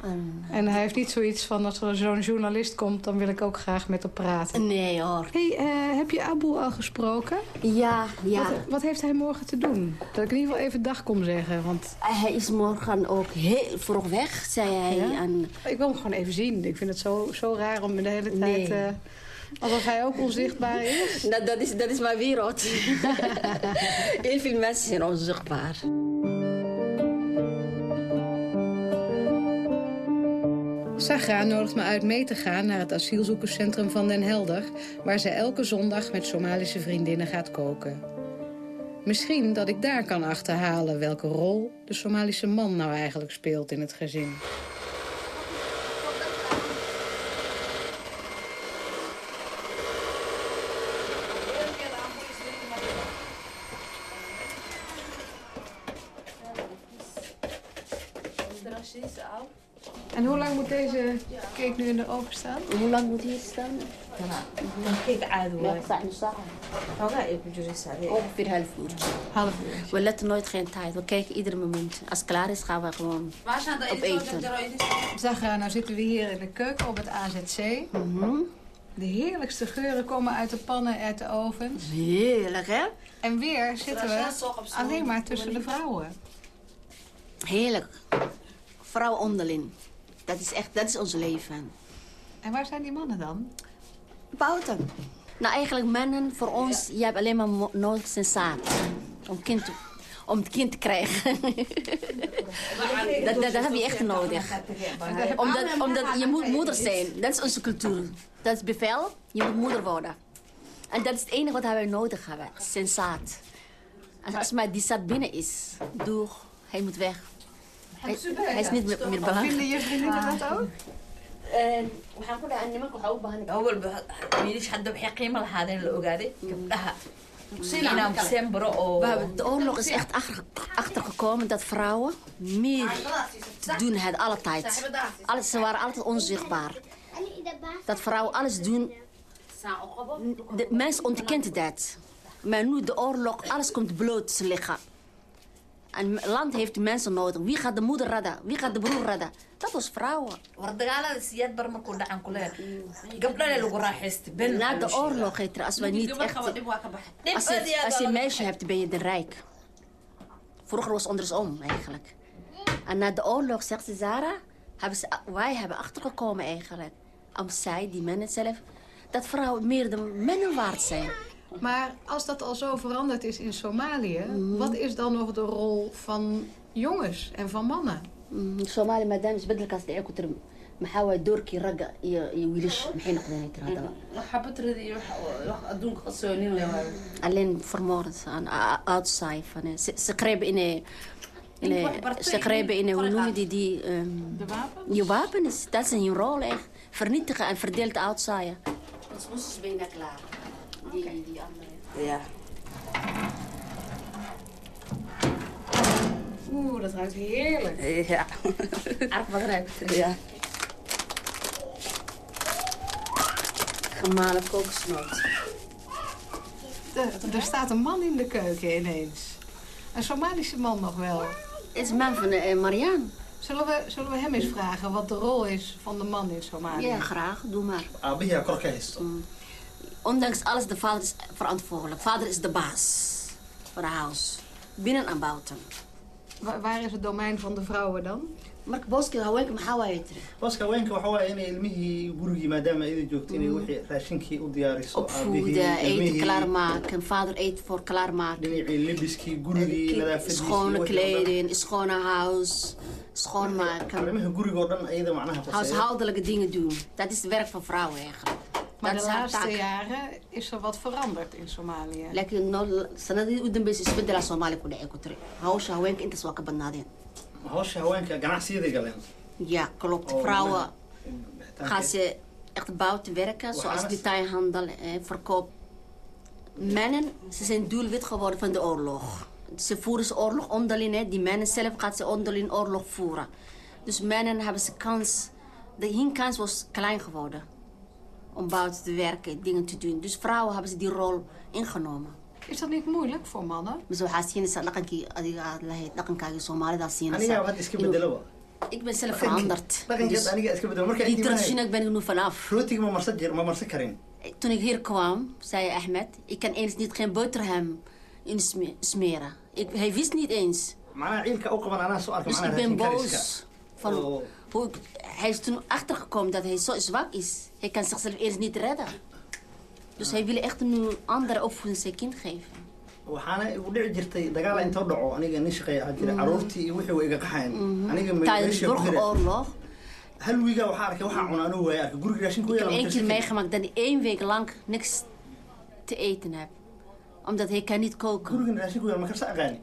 En, En hij heeft niet zoiets van als er zo'n journalist komt, dan wil ik ook graag met hem praten. nee hoor. Hey, eh, heb je Abu al gesproken? Ja, ja. Wat, wat heeft hij morgen te doen? Dat ik in ieder geval even dag kom zeggen. Want Hij is morgen ook heel vroeg weg, zei hij. Ja? En, ik wil hem gewoon even zien. Ik vind het zo, zo raar om de hele tijd... Nee. eh, alsof hij ook onzichtbaar is. dat, dat, is, dat is mijn wereld. heel veel mensen zijn onzichtbaar. Sagra nodigt me uit mee te gaan naar het asielzoekerscentrum van Den Helder... waar ze elke zondag met Somalische vriendinnen gaat koken. Misschien dat ik daar kan achterhalen welke rol de Somalische man nou eigenlijk speelt in het gezin. moet deze cake nu in de oven staan? Hoe lang moet hij staan? كيك عاد Ja, een samen. وغائب بجوز عليه Ongeveer half uur. Half uur. We letten nooit geen tijd. We kijken ieder moment. Als het klaar is, gaan we gewoon op eten. Sagra, nou zitten we hier in de keuken op het AZC. Mhm. De heerlijkste geuren komen uit de pannen, uit de ovens. Heerlijk, hè? En weer zitten we alleen maar tussen de vrouwen. Heerlijk. Vrouw onderling. Dat is echt, dat is ons leven. En waar zijn die mannen dan? Buiten. Nou, eigenlijk mannen, voor ons, je hebt alleen maar nodig zijn zaad. Om, kind om het kind te krijgen. dat, dat, dat heb je echt nodig. Omdat, omdat je moet moeder zijn. Dat is onze cultuur. Dat is bevel. Je moet moeder worden. En dat is het enige wat wij nodig hebben. En als maar die zaad binnen is, doeg, hij moet weg. Hij, is niet meer belangrijk. Vinden je vriendinnen dat ook? Mm. de oorlog is echt achtergekomen dat vrouwen meer doen het altijd. Alles, ze waren altijd onzichtbaar. Dat vrouwen alles doen, de mens ontkent dat. Maar nu de oorlog, alles komt bloot te liggen. En het land heeft mensen nodig. Wie gaat de moeder redden? Wie gaat de broer redden? Dat was vrouwen. Na de oorlog er, als we niet echt... Als je, als je een meisje hebt, ben je de rijk. Vroeger was het andersom eigenlijk. En na de oorlog, zegt ze Zara, hebben ze, wij hebben achtergekomen eigenlijk. Om zij, die mannen zelf, dat vrouwen meer de mannen waard zijn. Maar als dat al zo veranderd is in Somalië... wat is dan nog de rol van jongens en van mannen? Mm, Somali maadaama isbedelkaas dhacay ku tiri maxaa waay doorkii ragga iyo iyo wiilasha maxay noqdeen ay tiri haddaba xabatrada iyo wax adduunka qasoonin le waayo alleen vermoord aan a- outside van eh, ze, ze grijpen in een in een- ze grijpen in een, hoe noem je die die ehm, De wapen? je wapens? Dat is hun rol echt vernietigen en verdeeld outside. Dat moesten ze bijna klaar die die andere. Ja. Oeh, dat ruikt heerlijk. ja. Arf wat ruikt. Ja. Gemalen kokosnoot. Er, er staat een man in de keuken ineens. Een Somalische man nog wel. het is man van eh, Marianne Zullen we, zullen we hem eens vragen wat de rol is van de man in Somalië? ja graag. Doe maar. Aabihiyaa kor ka haysto Ondanks alles, de vader is verantwoordelijk. Vader is de baas voor het huis. Binnen en buiten. Wa- waar is het domein van de vrouwen dan? Marka booska haweenka maxaa waaye tiri booska haweenka waxa waaye inay ilmihii gurigii maadaama iyada joogto inay wixii raashinkii u diyaariso Opvoeden, eten klaarmaken. Vader eten voor klaarmaken. dhinacii lebiskii gurigii nadaafadiisii Schone kleding, schone huis, schoonmaken. arrimaha dhan macnaha. Huishoudelijke dingen doen. Dat is het werk van vrouwen eigenlijk. Maar Dat de is laatste taak. jaren is er wat veranderd in Somalië. laakiin no- sanadihii u dambeysay isbedelaa soomaaliya ku dhacay ku tiri hawsha haweenka intaas waa ka badnaadeen hawsha haweenka ganacsiyaday galeen ja klopt. Oh, vrouwen gaan ze echt buiten werken zoals detailhandel eh, verkoop. Mannen ze zijn doelwit geworden van de oorlog. Ze voeren ze oorlog onderling hè. die mannen zelf gaan ze onderling oorlog voeren. Dus mannen hebben ze kans. De hun kans was klein geworden om buiten te werken dingen te doen. Dus vrouwen hebben ze die rol ingenomen. Is dat niet moeilijk voor mannen? lahayd dhaqankaagii soomaalidaa aniga siinaysaa had iska Inuu- bedelo ik ben zelf veranderd. Marka die traditioneel ben ik nu vanaf. Toen ik hier kwam zei Ahmed ik kan eens niet geen boterham in sme- smeren. Ik, hij wist niet eens. Dus ik ben boos van Oh. Hoe ik, hij is toen achtergekomen dat hij zo zwak is. Hij kan zichzelf eerst niet redden. Dus hij wil echt nu andere opvoeding zijn kind geven. Waxaana igu dhici jirtay dagaal intoo dhaco aniga nin shaqeeya ahaa jira caruurtii iyo wixii way iga qaxayn aniga tijdens de burgeroorlog. Hal wiiga waxaa arkay waxaa cuna anuu waaya arkay guriga raashin ku Ik heb yaala één keer meegemaakt dat hij één week lang niks te eten heeft. Omdat hij kan niet koken. gurigan raashin ku yaala ma karsa aqaani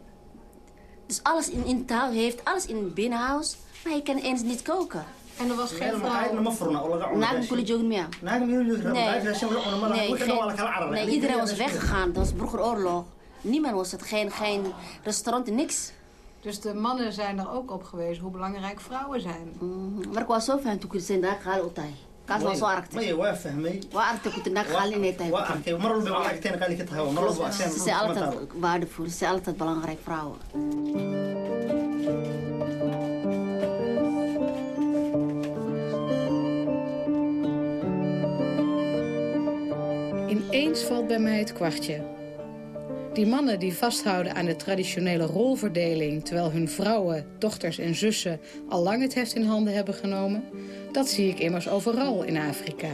Dus alles in, in heeft alles in het binnenhuis, maar hij kan eens niet koken. En er was meel maqaayadna ma furna oo laga cuno Naag raashin. kule joogin meer. Nee. geen- nee, iedereen was weggegaan. Dat was burgeroorlog. Niemand was het. Geen, geen restaurant, niks. Dus de mannen zijn er ook op gewezen hoe belangrijk vrouwen zijn. Maar ik was zo fijn toen ik zei, daar ga ik Kaas waa soo aragtay. waa fahmay Waa aragtay kuti naag qaali inay tahay. waa arkay mar walba waa aragteen qaali ka tahay mar walba zijn altijd zijn altijd belangrijk vrouwen. Ineens valt bij mij het kwartje. Die mannen die vasthouden aan de traditionele rolverdeling... terwijl hun vrouwen, dochters en zussen al lang het heft in handen hebben genomen... dat zie ik immers overal in Afrika.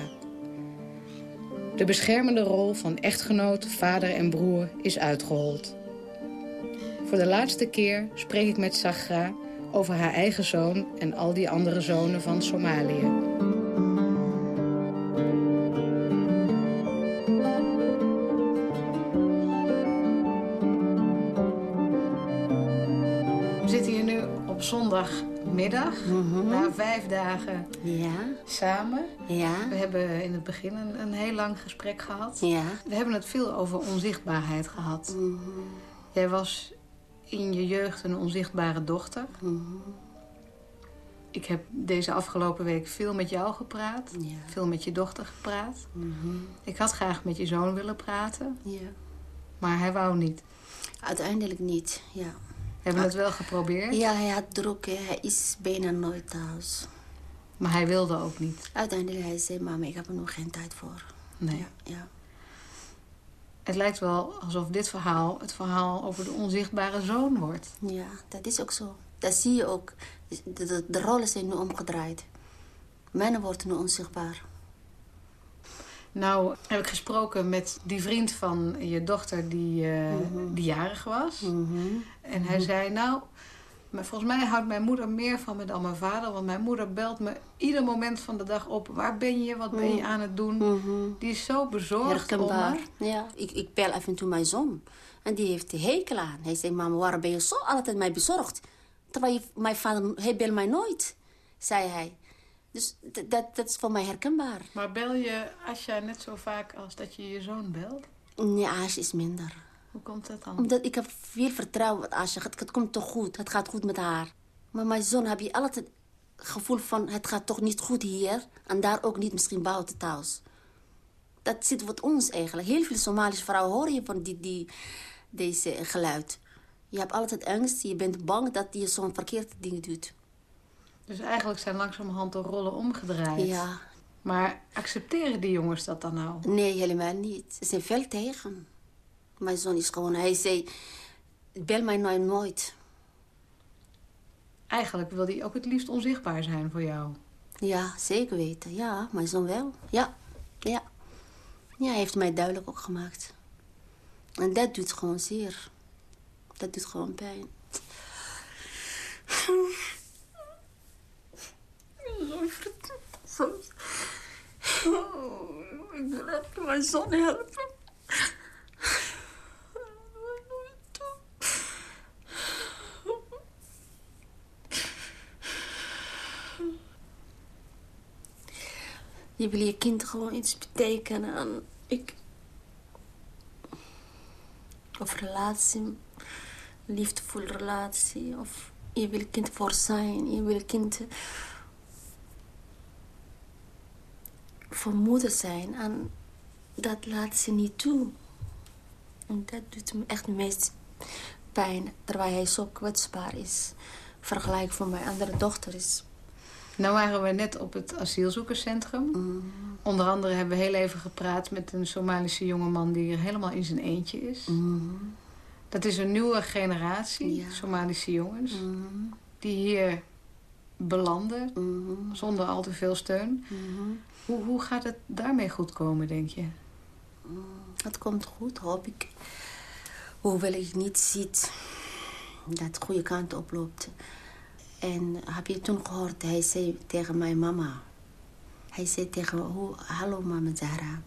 De beschermende rol van echtgenoot, vader en broer is uitgehold. Voor de laatste keer spreek ik met Sagra over haar eigen zoon... en al die andere zonen van Somalië. Op zondagmiddag, na vijf dagen Ja. samen. Ja. We hebben in het begin een, een heel lang gesprek gehad. Ja. We hebben het veel over onzichtbaarheid gehad. Jij was in je jeugd een onzichtbare dochter. Ik heb deze afgelopen week veel met jou gepraat. Veel met je dochter gepraat. Ik had graag met je zoon willen praten, Ja. maar hij wou niet. Uiteindelijk niet, ja. We hebben het wel geprobeerd, Ja, hij had druk. Hij is bijna nooit thuis. maar hij wilde ook niet. Uiteindelijk hij zei, mama, ik heb er nog geen tijd voor. Nee. Ja. Het lijkt wel alsof dit verhaal het verhaal over de onzichtbare zoon wordt. Ja, dat is ook zo. Dat zie je ook. De, de, de rollen zijn nu omgedraaid. Mannen worden nu onzichtbaar. Nou heb ik gesproken met die vriend van je dochter die, eh, die jarig was. En hij zei, nou, maar volgens mij houdt mijn moeder meer van me dan mijn vader. Want mijn moeder belt me ieder moment van de dag op. Waar ben je? Wat ben je aan het doen? Die is zo bezorgd om me. Ja. Ik, ik bel af en toe mijn zoon. En die heeft de hekel aan. Hij zegt, mama, waarom ben je zo altijd mij bezorgd? Terwijl je, mijn vader, hij belt mij nooit, zei hij. Dus dat, dat is voor mij herkenbaar. Maar bel je Asja net zo vaak als dat je je zoon belt? Nee, Aasje is minder. Hoe komt dat dan? Omdat ik heb veel vertrouwen met Asje. Het, het komt toch goed. Het gaat goed met haar. Maar mijn zoon heb je altijd het gevoel van... het gaat toch niet goed hier. En daar ook niet misschien buiten thuis. Dat zit wat ons eigenlijk. Heel veel Somalische vrouwen horen je van die, die, deze geluid. Je hebt altijd angst. Je bent bang dat je zo'n verkeerde dingen doet. Dus eigenlijk zijn langzamerhand de rollen omgedraaid. Ja. Maar accepteren die jongens dat dan nou? Nee, helemaal niet. Ze zijn veel tegen. Mijn zoon is gewoon... Hij zei... Bel mij nooit nooit. Eigenlijk wil hij ook het liefst onzichtbaar zijn voor jou. Ja, zeker weten. Ja, mijn zoon wel. Ja, ja. Ja, hij heeft mij duidelijk ook gemaakt. En dat doet gewoon zeer. Dat doet gewoon pijn. Soms. Ik wil mijn zoon helpen. Je wil je kind gewoon iets betekenen en ik... Of relatie, liefdevolle relatie. Of je wil kind voor zijn, je wil kind voor moeder zijn. En dat laat ze niet toe. En dat doet me echt meest pijn, terwijl hij zo kwetsbaar is. Vergelijk van mijn andere dochter is. Nou waren we net op het asielzoekerscentrum. Onder andere hebben we heel even gepraat met een Somalische jongeman... die hier helemaal in zijn eentje is. Dat is een nieuwe generatie Somalische jongens... die hier belanden zonder al te veel steun. Hoe, hoe gaat het daarmee goed komen, denk je? Het komt goed, hoop ik. Hoewel ik niet ziet dat de goede kant oploopt. En heb je toen gehoord, hij zei tegen mijn mama. Hij zei tegen hallo mama Zahra.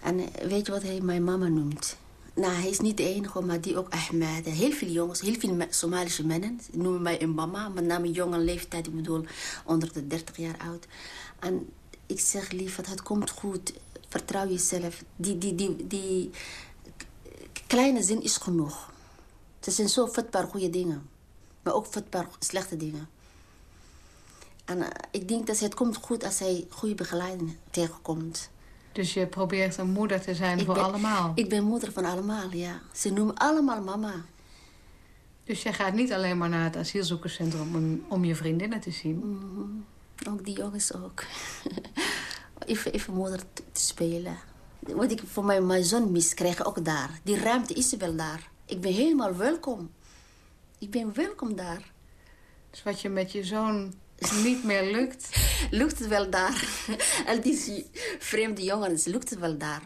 En eh, weet je wat hij mijn mama noemt? Nou, hij is niet de enige, maar die ook Ahmed. Heel veel jongens, heel veel Somalische mannen noemen mij een mama. Met name jonge leeftijd, ik bedoel onder de 30 jaar oud. En ik zeg lief, het komt goed. Vertrouw jezelf. Die, die, die, die kleine zin is genoeg. Het zijn zo vetbaar goede dingen. Maar ook vetbaar slechte dingen. En eh, ik denk dat het komt goed als hij goede begeleiding tegenkomt. Dus je probeert een moeder te zijn voor allemaal? Ik ben moeder van allemaal, ja. Ze noemen allemaal mama. Dus jij gaat niet alleen maar naar het asielzoekerscentrum om, om je vriendinnen te zien? Mhm. Ook die jongens ook. even, even moeder te, te spelen. Wat ik voor mijn, mijn zoon mis, krijg ook daar. Die ruimte is wel daar. Ik ben helemaal welkom. Ik ben welkom daar. Dus wat je met je zoon niet meer lukt? lukt het wel daar. Al die vreemde jongens, lukt het wel daar.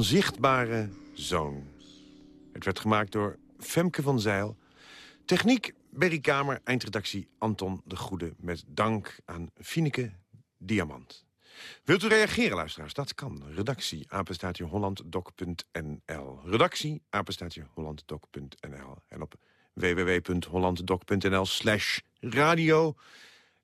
Onzichtbare zoon. Het werd gemaakt door Femke van Zeil. Techniek Berry Kamer, eindredactie Anton de Goede... met dank aan Fineke Diamant. Wilt u reageren, luisteraars? Dat kan. Redactie, apenstaatje hollanddoc.nl. Redactie, apenstaatje hollanddoc.nl. En op www.hollanddoc.nl slash radio.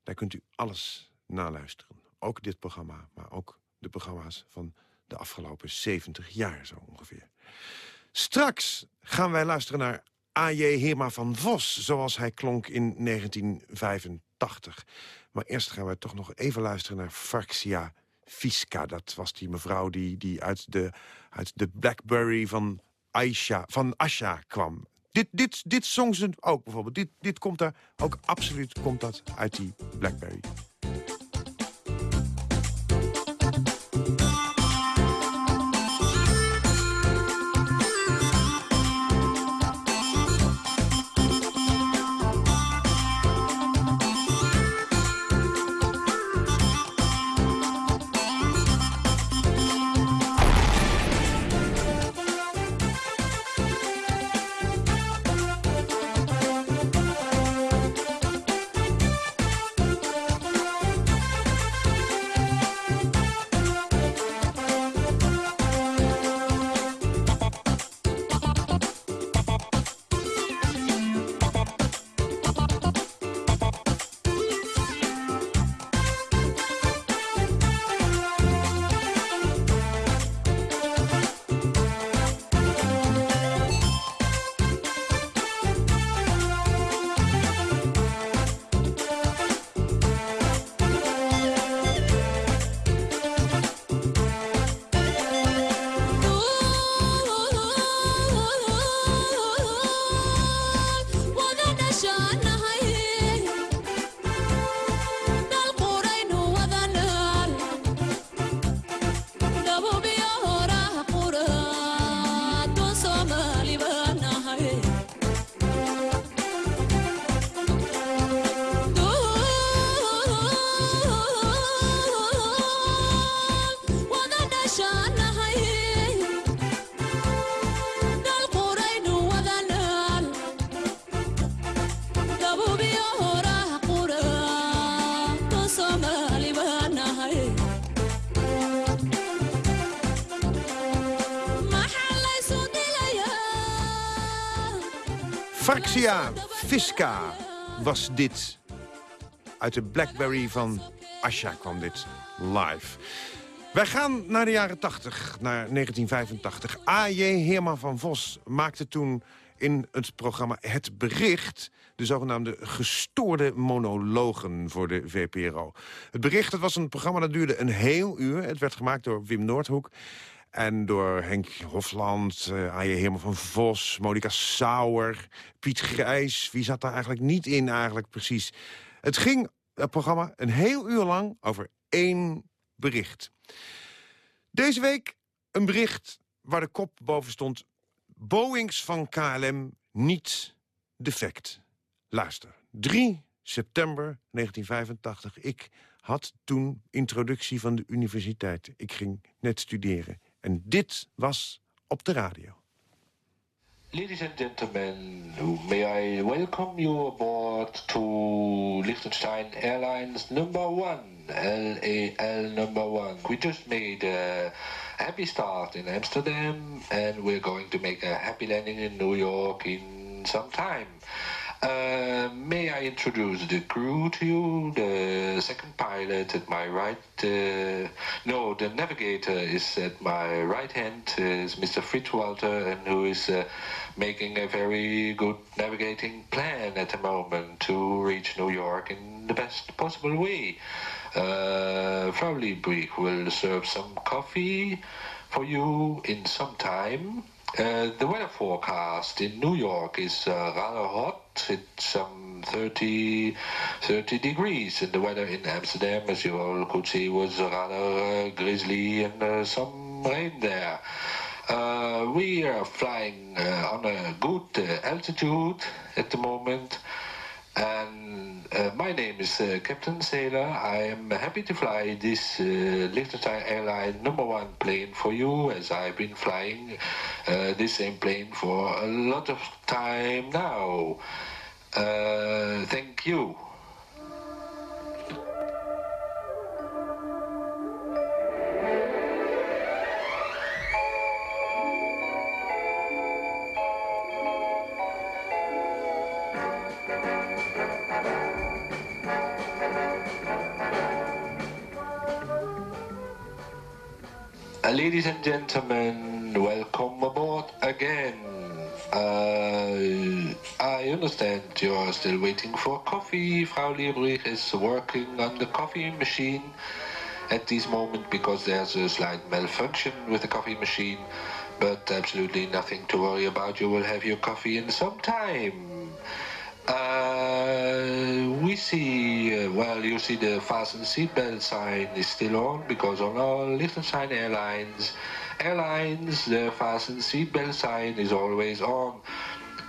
Daar kunt u alles naluisteren. Ook dit programma, maar ook de programma's van de afgelopen 70 jaar zo ongeveer. Straks gaan wij luisteren naar A.J. Heerma van Vos... zoals hij klonk in 1985. Maar eerst gaan we toch nog even luisteren naar Farxia Fiska. Dat was die mevrouw die, die uit, de, uit de Blackberry van, Aisha, van Asha kwam. Dit, dit, dit zong ze ook bijvoorbeeld. Dit, dit komt daar ook absoluut komt dat uit die Blackberry. Fraxia Fisca was dit. Uit de Blackberry van Asha kwam dit live. Wij gaan naar de jaren 80, naar 1985. A.J. Heerman van Vos maakte toen in het programma Het Bericht... de zogenaamde gestoorde monologen voor de VPRO. Het Bericht het was een programma dat duurde een heel uur. Het werd gemaakt door Wim Noordhoek. En door Henk Hofland, uh, A.J. Herman van Vos, Monika Sauer, Piet Grijs. Wie zat daar eigenlijk niet in eigenlijk precies? Het ging, het programma, een heel uur lang over één bericht. Deze week een bericht waar de kop boven stond... Boeings van KLM niet defect. Luister, 3 september 1985. Ik had toen introductie van de universiteit. Ik ging net studeren. En dit was op de radio. Ladies and gentlemen, may I welcome you aboard to Liechtenstein Airlines number one, LAL number one. We just made a happy start in Amsterdam and we're going to make a happy landing in New York in some time. Uh, may I introduce the crew to you? The second pilot at my right. Uh, no, the navigator is at my right hand. Is Mr. Fritz Walter, and who is uh, making a very good navigating plan at the moment to reach New York in the best possible way. Uh, Frau Liebrig will serve some coffee for you in some time. Uh, the weather forecast in New York is rather hot. It's some 30, 30 degrees. And the weather in Amsterdam, as you all could see, was rather uh, grizzly and uh, some rain there. Uh, we are flying on a good altitude at the moment. And uh, my name is uh, Captain Sailor. I am happy to fly this uh, Liechtenstein Airline number one plane for you, as I've been flying uh, this same plane for a lot of time now. Uh, thank you. Ladies and gentlemen, welcome aboard again. Uh, I understand you're still waiting for coffee. Frau Liebrich is working on the coffee machine at this moment because there's a slight malfunction with the coffee machine. But absolutely nothing to worry about. You will have your coffee in some time. We see, uh, well, you see the fasten seatbelt sign is still on because on all Liechtenstein Airlines, airlines, the fasten seatbelt sign is always on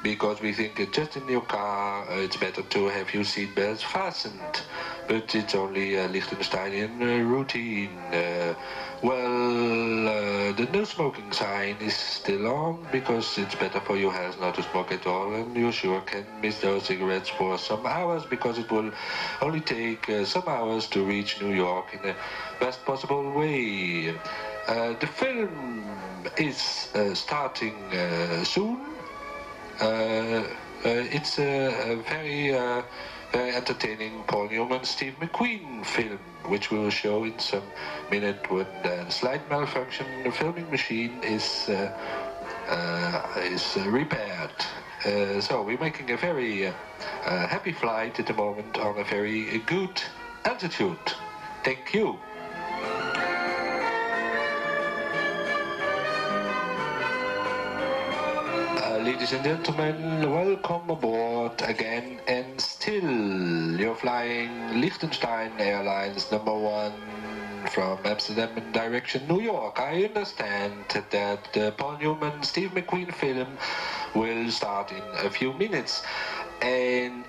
because we think that just in your car uh, it's better to have your seat belts fastened. But it's only a Liechtensteinian uh, routine. Uh, well, uh, the no smoking sign is still on because it's better for your health not to smoke at all, and you sure can miss those cigarettes for some hours because it will only take uh, some hours to reach New York in the best possible way. Uh, the film is uh, starting uh, soon. Uh, it's a, a very very entertaining Paul Newman Steve McQueen film, which we will show in some minute when the slight malfunction in the filming machine is uh, uh, is uh, repaired. so we're making a very happy flight at the moment on a very good altitude. Thank you. Ladies and gentlemen, welcome aboard again and still you're flying Liechtenstein Airlines number one from Amsterdam in direction New York. I understand that the Paul Newman Steve McQueen film will start in a few minutes and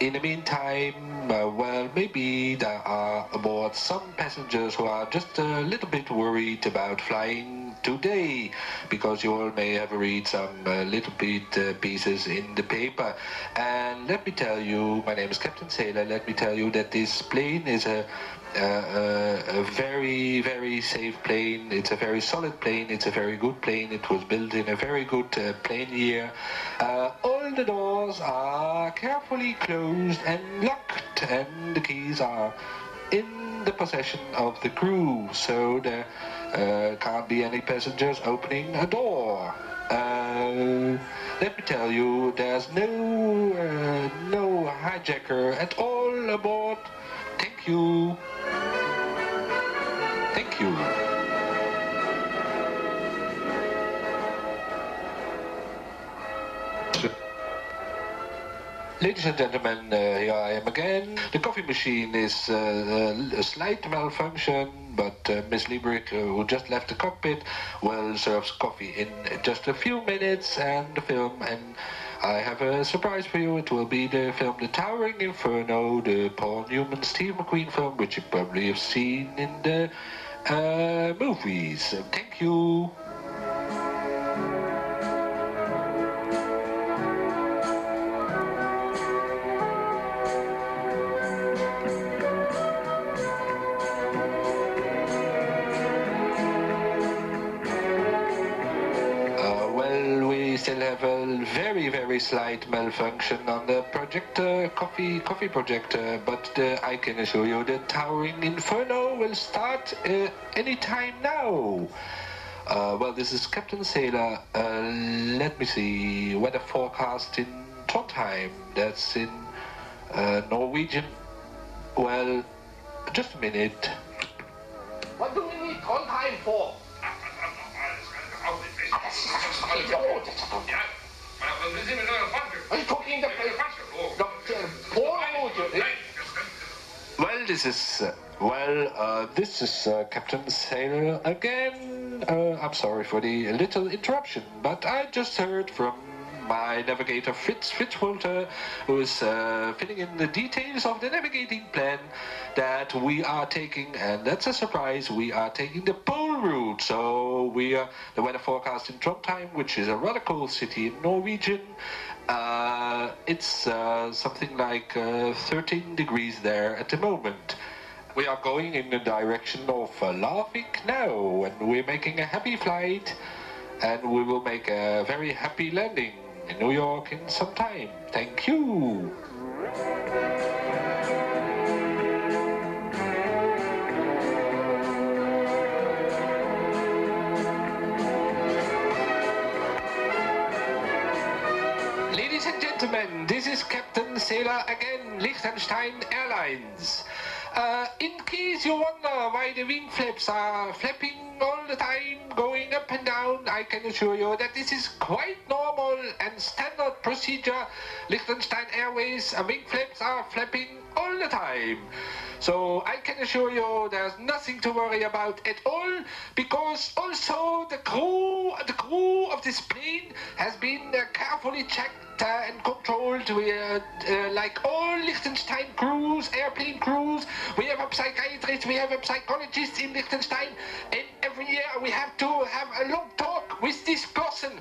in the meantime, uh, well, maybe there are aboard some passengers who are just a little bit worried about flying today, because you all may have read some uh, little bit uh, pieces in the paper. And let me tell you, my name is Captain Sailor. Let me tell you that this plane is a uh, a very, very safe plane. It's a very solid plane. It's a very good plane. It was built in a very good uh, plane year. Uh, all the doors are carefully closed and locked, and the keys are in the possession of the crew, so there uh, can't be any passengers opening a door. Uh, let me tell you, there's no no hijacker at all aboard. Thank you. Thank you. Ladies and gentlemen, uh, here I am again. The coffee machine is uh, a slight malfunction, but uh, Miss Liebrich, uh, who just left the cockpit, will serve coffee in just a few minutes and the film. And I have a surprise for you. It will be the film The Towering Inferno, the Paul Newman, Steve McQueen film, which you probably have seen in the uh, movies. Thank you. Slight malfunction on the projector, coffee, coffee projector, but uh, I can assure you the towering inferno will start uh, any time now. Uh, well, this is Captain Sailor. Uh, let me see. Weather forecast in Trondheim. That's in uh, Norwegian. Well, just a minute. What do we need Trondheim for? I'm talking the Well, this is uh, well, uh, this is uh, Captain Sailor again. Uh, I'm sorry for the little interruption, but I just heard from my navigator Fritz Fitzwalter, who is uh, filling in the details of the navigating plan, that we are taking, and that's a surprise, we are taking the pole route. So we are the weather forecast in Trondheim, which is a rather cold city in Norwegian. Uh, it's uh, something like uh, 13 degrees there at the moment. We are going in the direction of uh, Larvik now, and we're making a happy flight, and we will make a very happy landing in New York in some time. Thank you. Ladies and gentlemen, this is Captain Sailor again, Liechtenstein Airlines. Uh, in case you wonder why the wing flaps are flapping the time, going up and down, I can assure you that this is quite normal and standard procedure. Liechtenstein Airways wing flaps are flapping all the time. So I can assure you there's nothing to worry about at all because also the crew, the crew of this plane has been uh, carefully checked uh, and controlled. We, uh, like all Liechtenstein crews, airplane crews, we have a psychiatrist, we have a psychologist in Liechtenstein, and every year we have to have a long talk with this person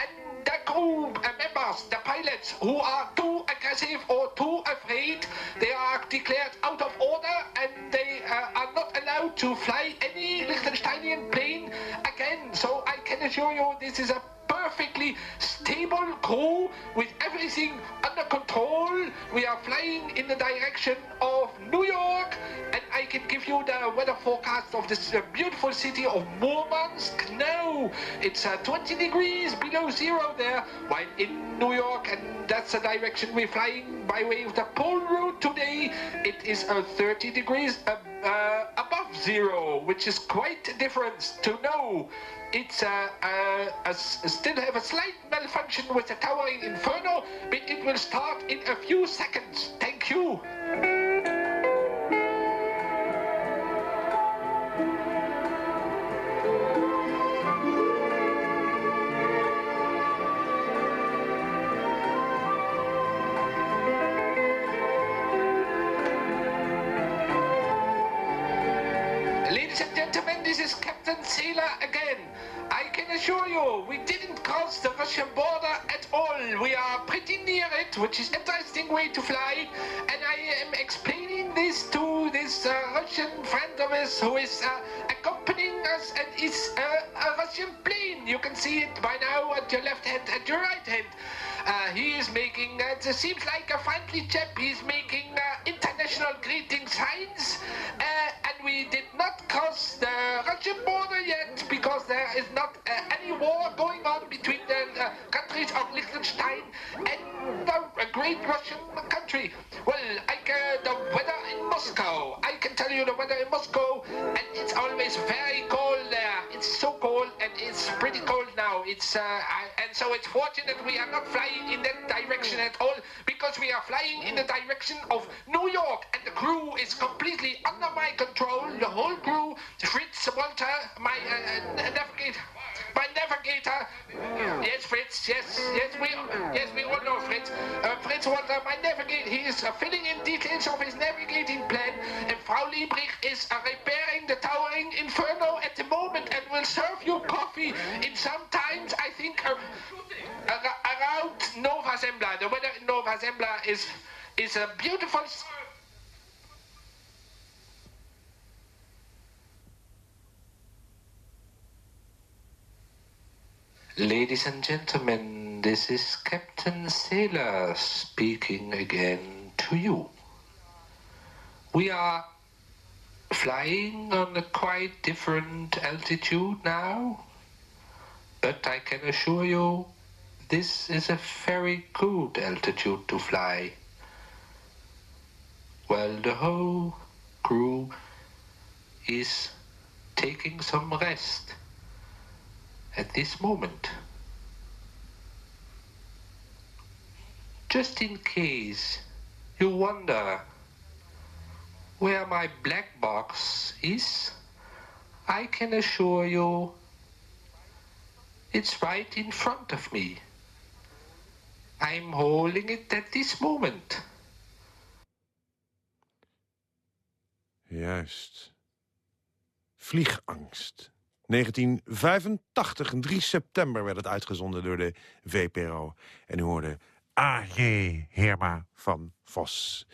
and the crew uh, members, the pilots who are too aggressive or too afraid, they are declared out of order and they uh, are not allowed to fly any Liechtensteinian plane again. So I can assure you this is a perfectly stable crew with everything under control. We are flying in the direction of New York and I can give you the weather forecast of this uh, beautiful city of Murmansk. Now it's uh, 20 degrees below zero there, while in New York, and that's the direction we're flying by way of the pole route today, it is uh, 30 degrees uh, uh, above zero, which is quite a difference to know. It's uh, uh, still have a slight malfunction with the towering inferno, but it will start in a few seconds. Thank you. Assure you, we didn't cross the Russian border at all. We are pretty near it, which is an interesting way to fly. And I am explaining this to this uh, Russian friend of us who is uh, accompanying us and is uh, a Russian plane. You can see it by now at your left hand and your right hand. Uh, he is making, uh, it seems like a friendly chap, he's making uh, international greeting signs. Uh, and we did not cross the Russian border yet because there is not uh, any war going on between the uh, countries of Liechtenstein and the great Russian country. Well, like the weather in Moscow, I can tell you the weather in Moscow, and it's always very cold there. It's so cold, and it's pretty cold now. It's I, and so it's fortunate we are not flying in that direction at all because we are flying in the direction of New York, and the crew is completely under my control. The whole crew, Fritz Walter, my uh, navigator. My navigator, yes, Fritz, yes, yes, we, yes, we all know Fritz. Uh, Fritz Walter, my navigator, he is uh, filling in details of his navigating plan, and Frau Liebrich is uh, repairing the towering inferno at the moment and will serve you coffee in some sometimes, I think, uh, around Nova Zembla. The weather in Nova Zembla is is a beautiful. Ladies and gentlemen, this is Captain Sailor speaking again to you. We are flying on a quite different altitude now, but I can assure you this is a very good altitude to fly. Well, the whole crew is taking some rest at this moment. Just in case you wonder where my black box is, I can assure you it's right in front of me. I'm holding it at this moment. Juist. Vliegangst. 1985, 3 september werd het uitgezonden door de VPRO. En u hoorde A.J. Herma van Vos.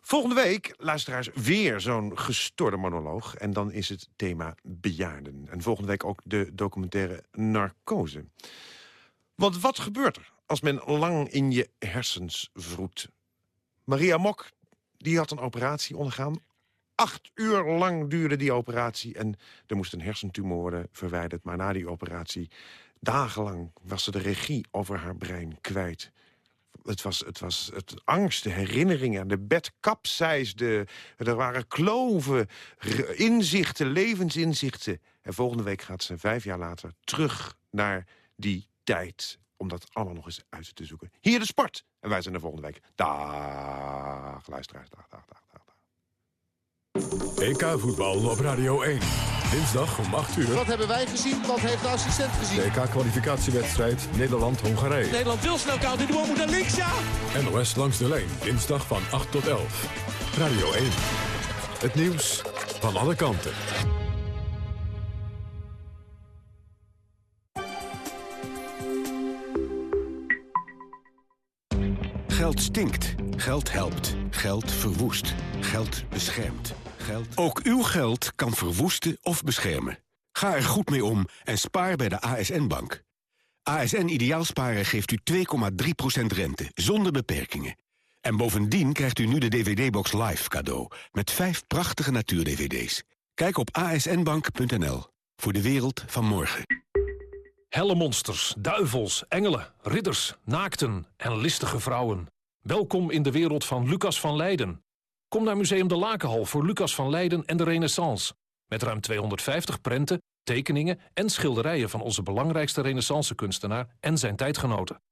Volgende week, luisteraars, weer zo'n gestoorde monoloog. En dan is het thema bejaarden. En volgende week ook de documentaire Narcose. Want wat gebeurt er als men lang in je hersens vroet? Maria Mok die had een operatie ondergaan. Acht uur lang duurde die operatie en er moest een hersentumor worden verwijderd. Maar na die operatie, dagenlang, was ze de regie over haar brein kwijt. Het was, het was het angst, de herinneringen, de bed. Er waren kloven, inzichten, levensinzichten. En volgende week gaat ze vijf jaar later terug naar die tijd om dat allemaal nog eens uit te zoeken. Hier de sport. En wij zijn er volgende week. Dag, luisteraars. Dag, dag, dag. EK-voetbal op Radio 1. Dinsdag om 8 uur. Wat hebben wij gezien? Wat heeft de assistent gezien? De EK-kwalificatiewedstrijd Nederland-Hongarije. Nederland wil snel koud. Die moet naar links, ja! NOS langs de lijn. Dinsdag van 8 tot 11. Radio 1. Het nieuws van alle kanten. Geld stinkt. Geld helpt. Geld verwoest. Geld beschermt. Ook uw geld kan verwoesten of beschermen. Ga er goed mee om en spaar bij de ASN-bank. ASN Ideaalsparen geeft u 2,3% rente, zonder beperkingen. En bovendien krijgt u nu de DVD-box Live cadeau... met vijf prachtige natuur-DVD's. Kijk op asnbank.nl voor de wereld van morgen. Helle monsters, duivels, engelen, ridders, naakten en listige vrouwen. Welkom in de wereld van Lucas van Leiden. Kom naar Museum de Lakenhal voor Lucas van Leiden en de Renaissance. Met ruim 250 prenten, tekeningen en schilderijen... van onze belangrijkste renaissance-kunstenaar en zijn tijdgenoten.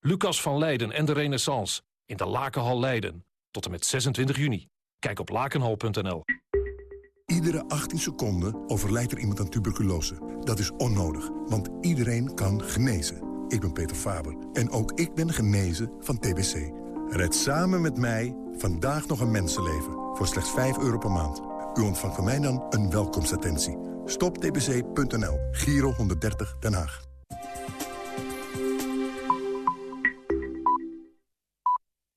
Lucas van Leiden en de Renaissance in de Lakenhal Leiden. Tot en met 26 juni. Kijk op lakenhal.nl. Iedere 18 seconden overlijdt er iemand aan tuberculose. Dat is onnodig, want iedereen kan genezen. Ik ben Peter Faber en ook ik ben genezen van TBC. Red samen met mij vandaag nog een mensenleven voor slechts 5 euro per maand. U ontvangt van mij dan een welkomstattentie. Stoptbc.nl, Giro 130 Den Haag.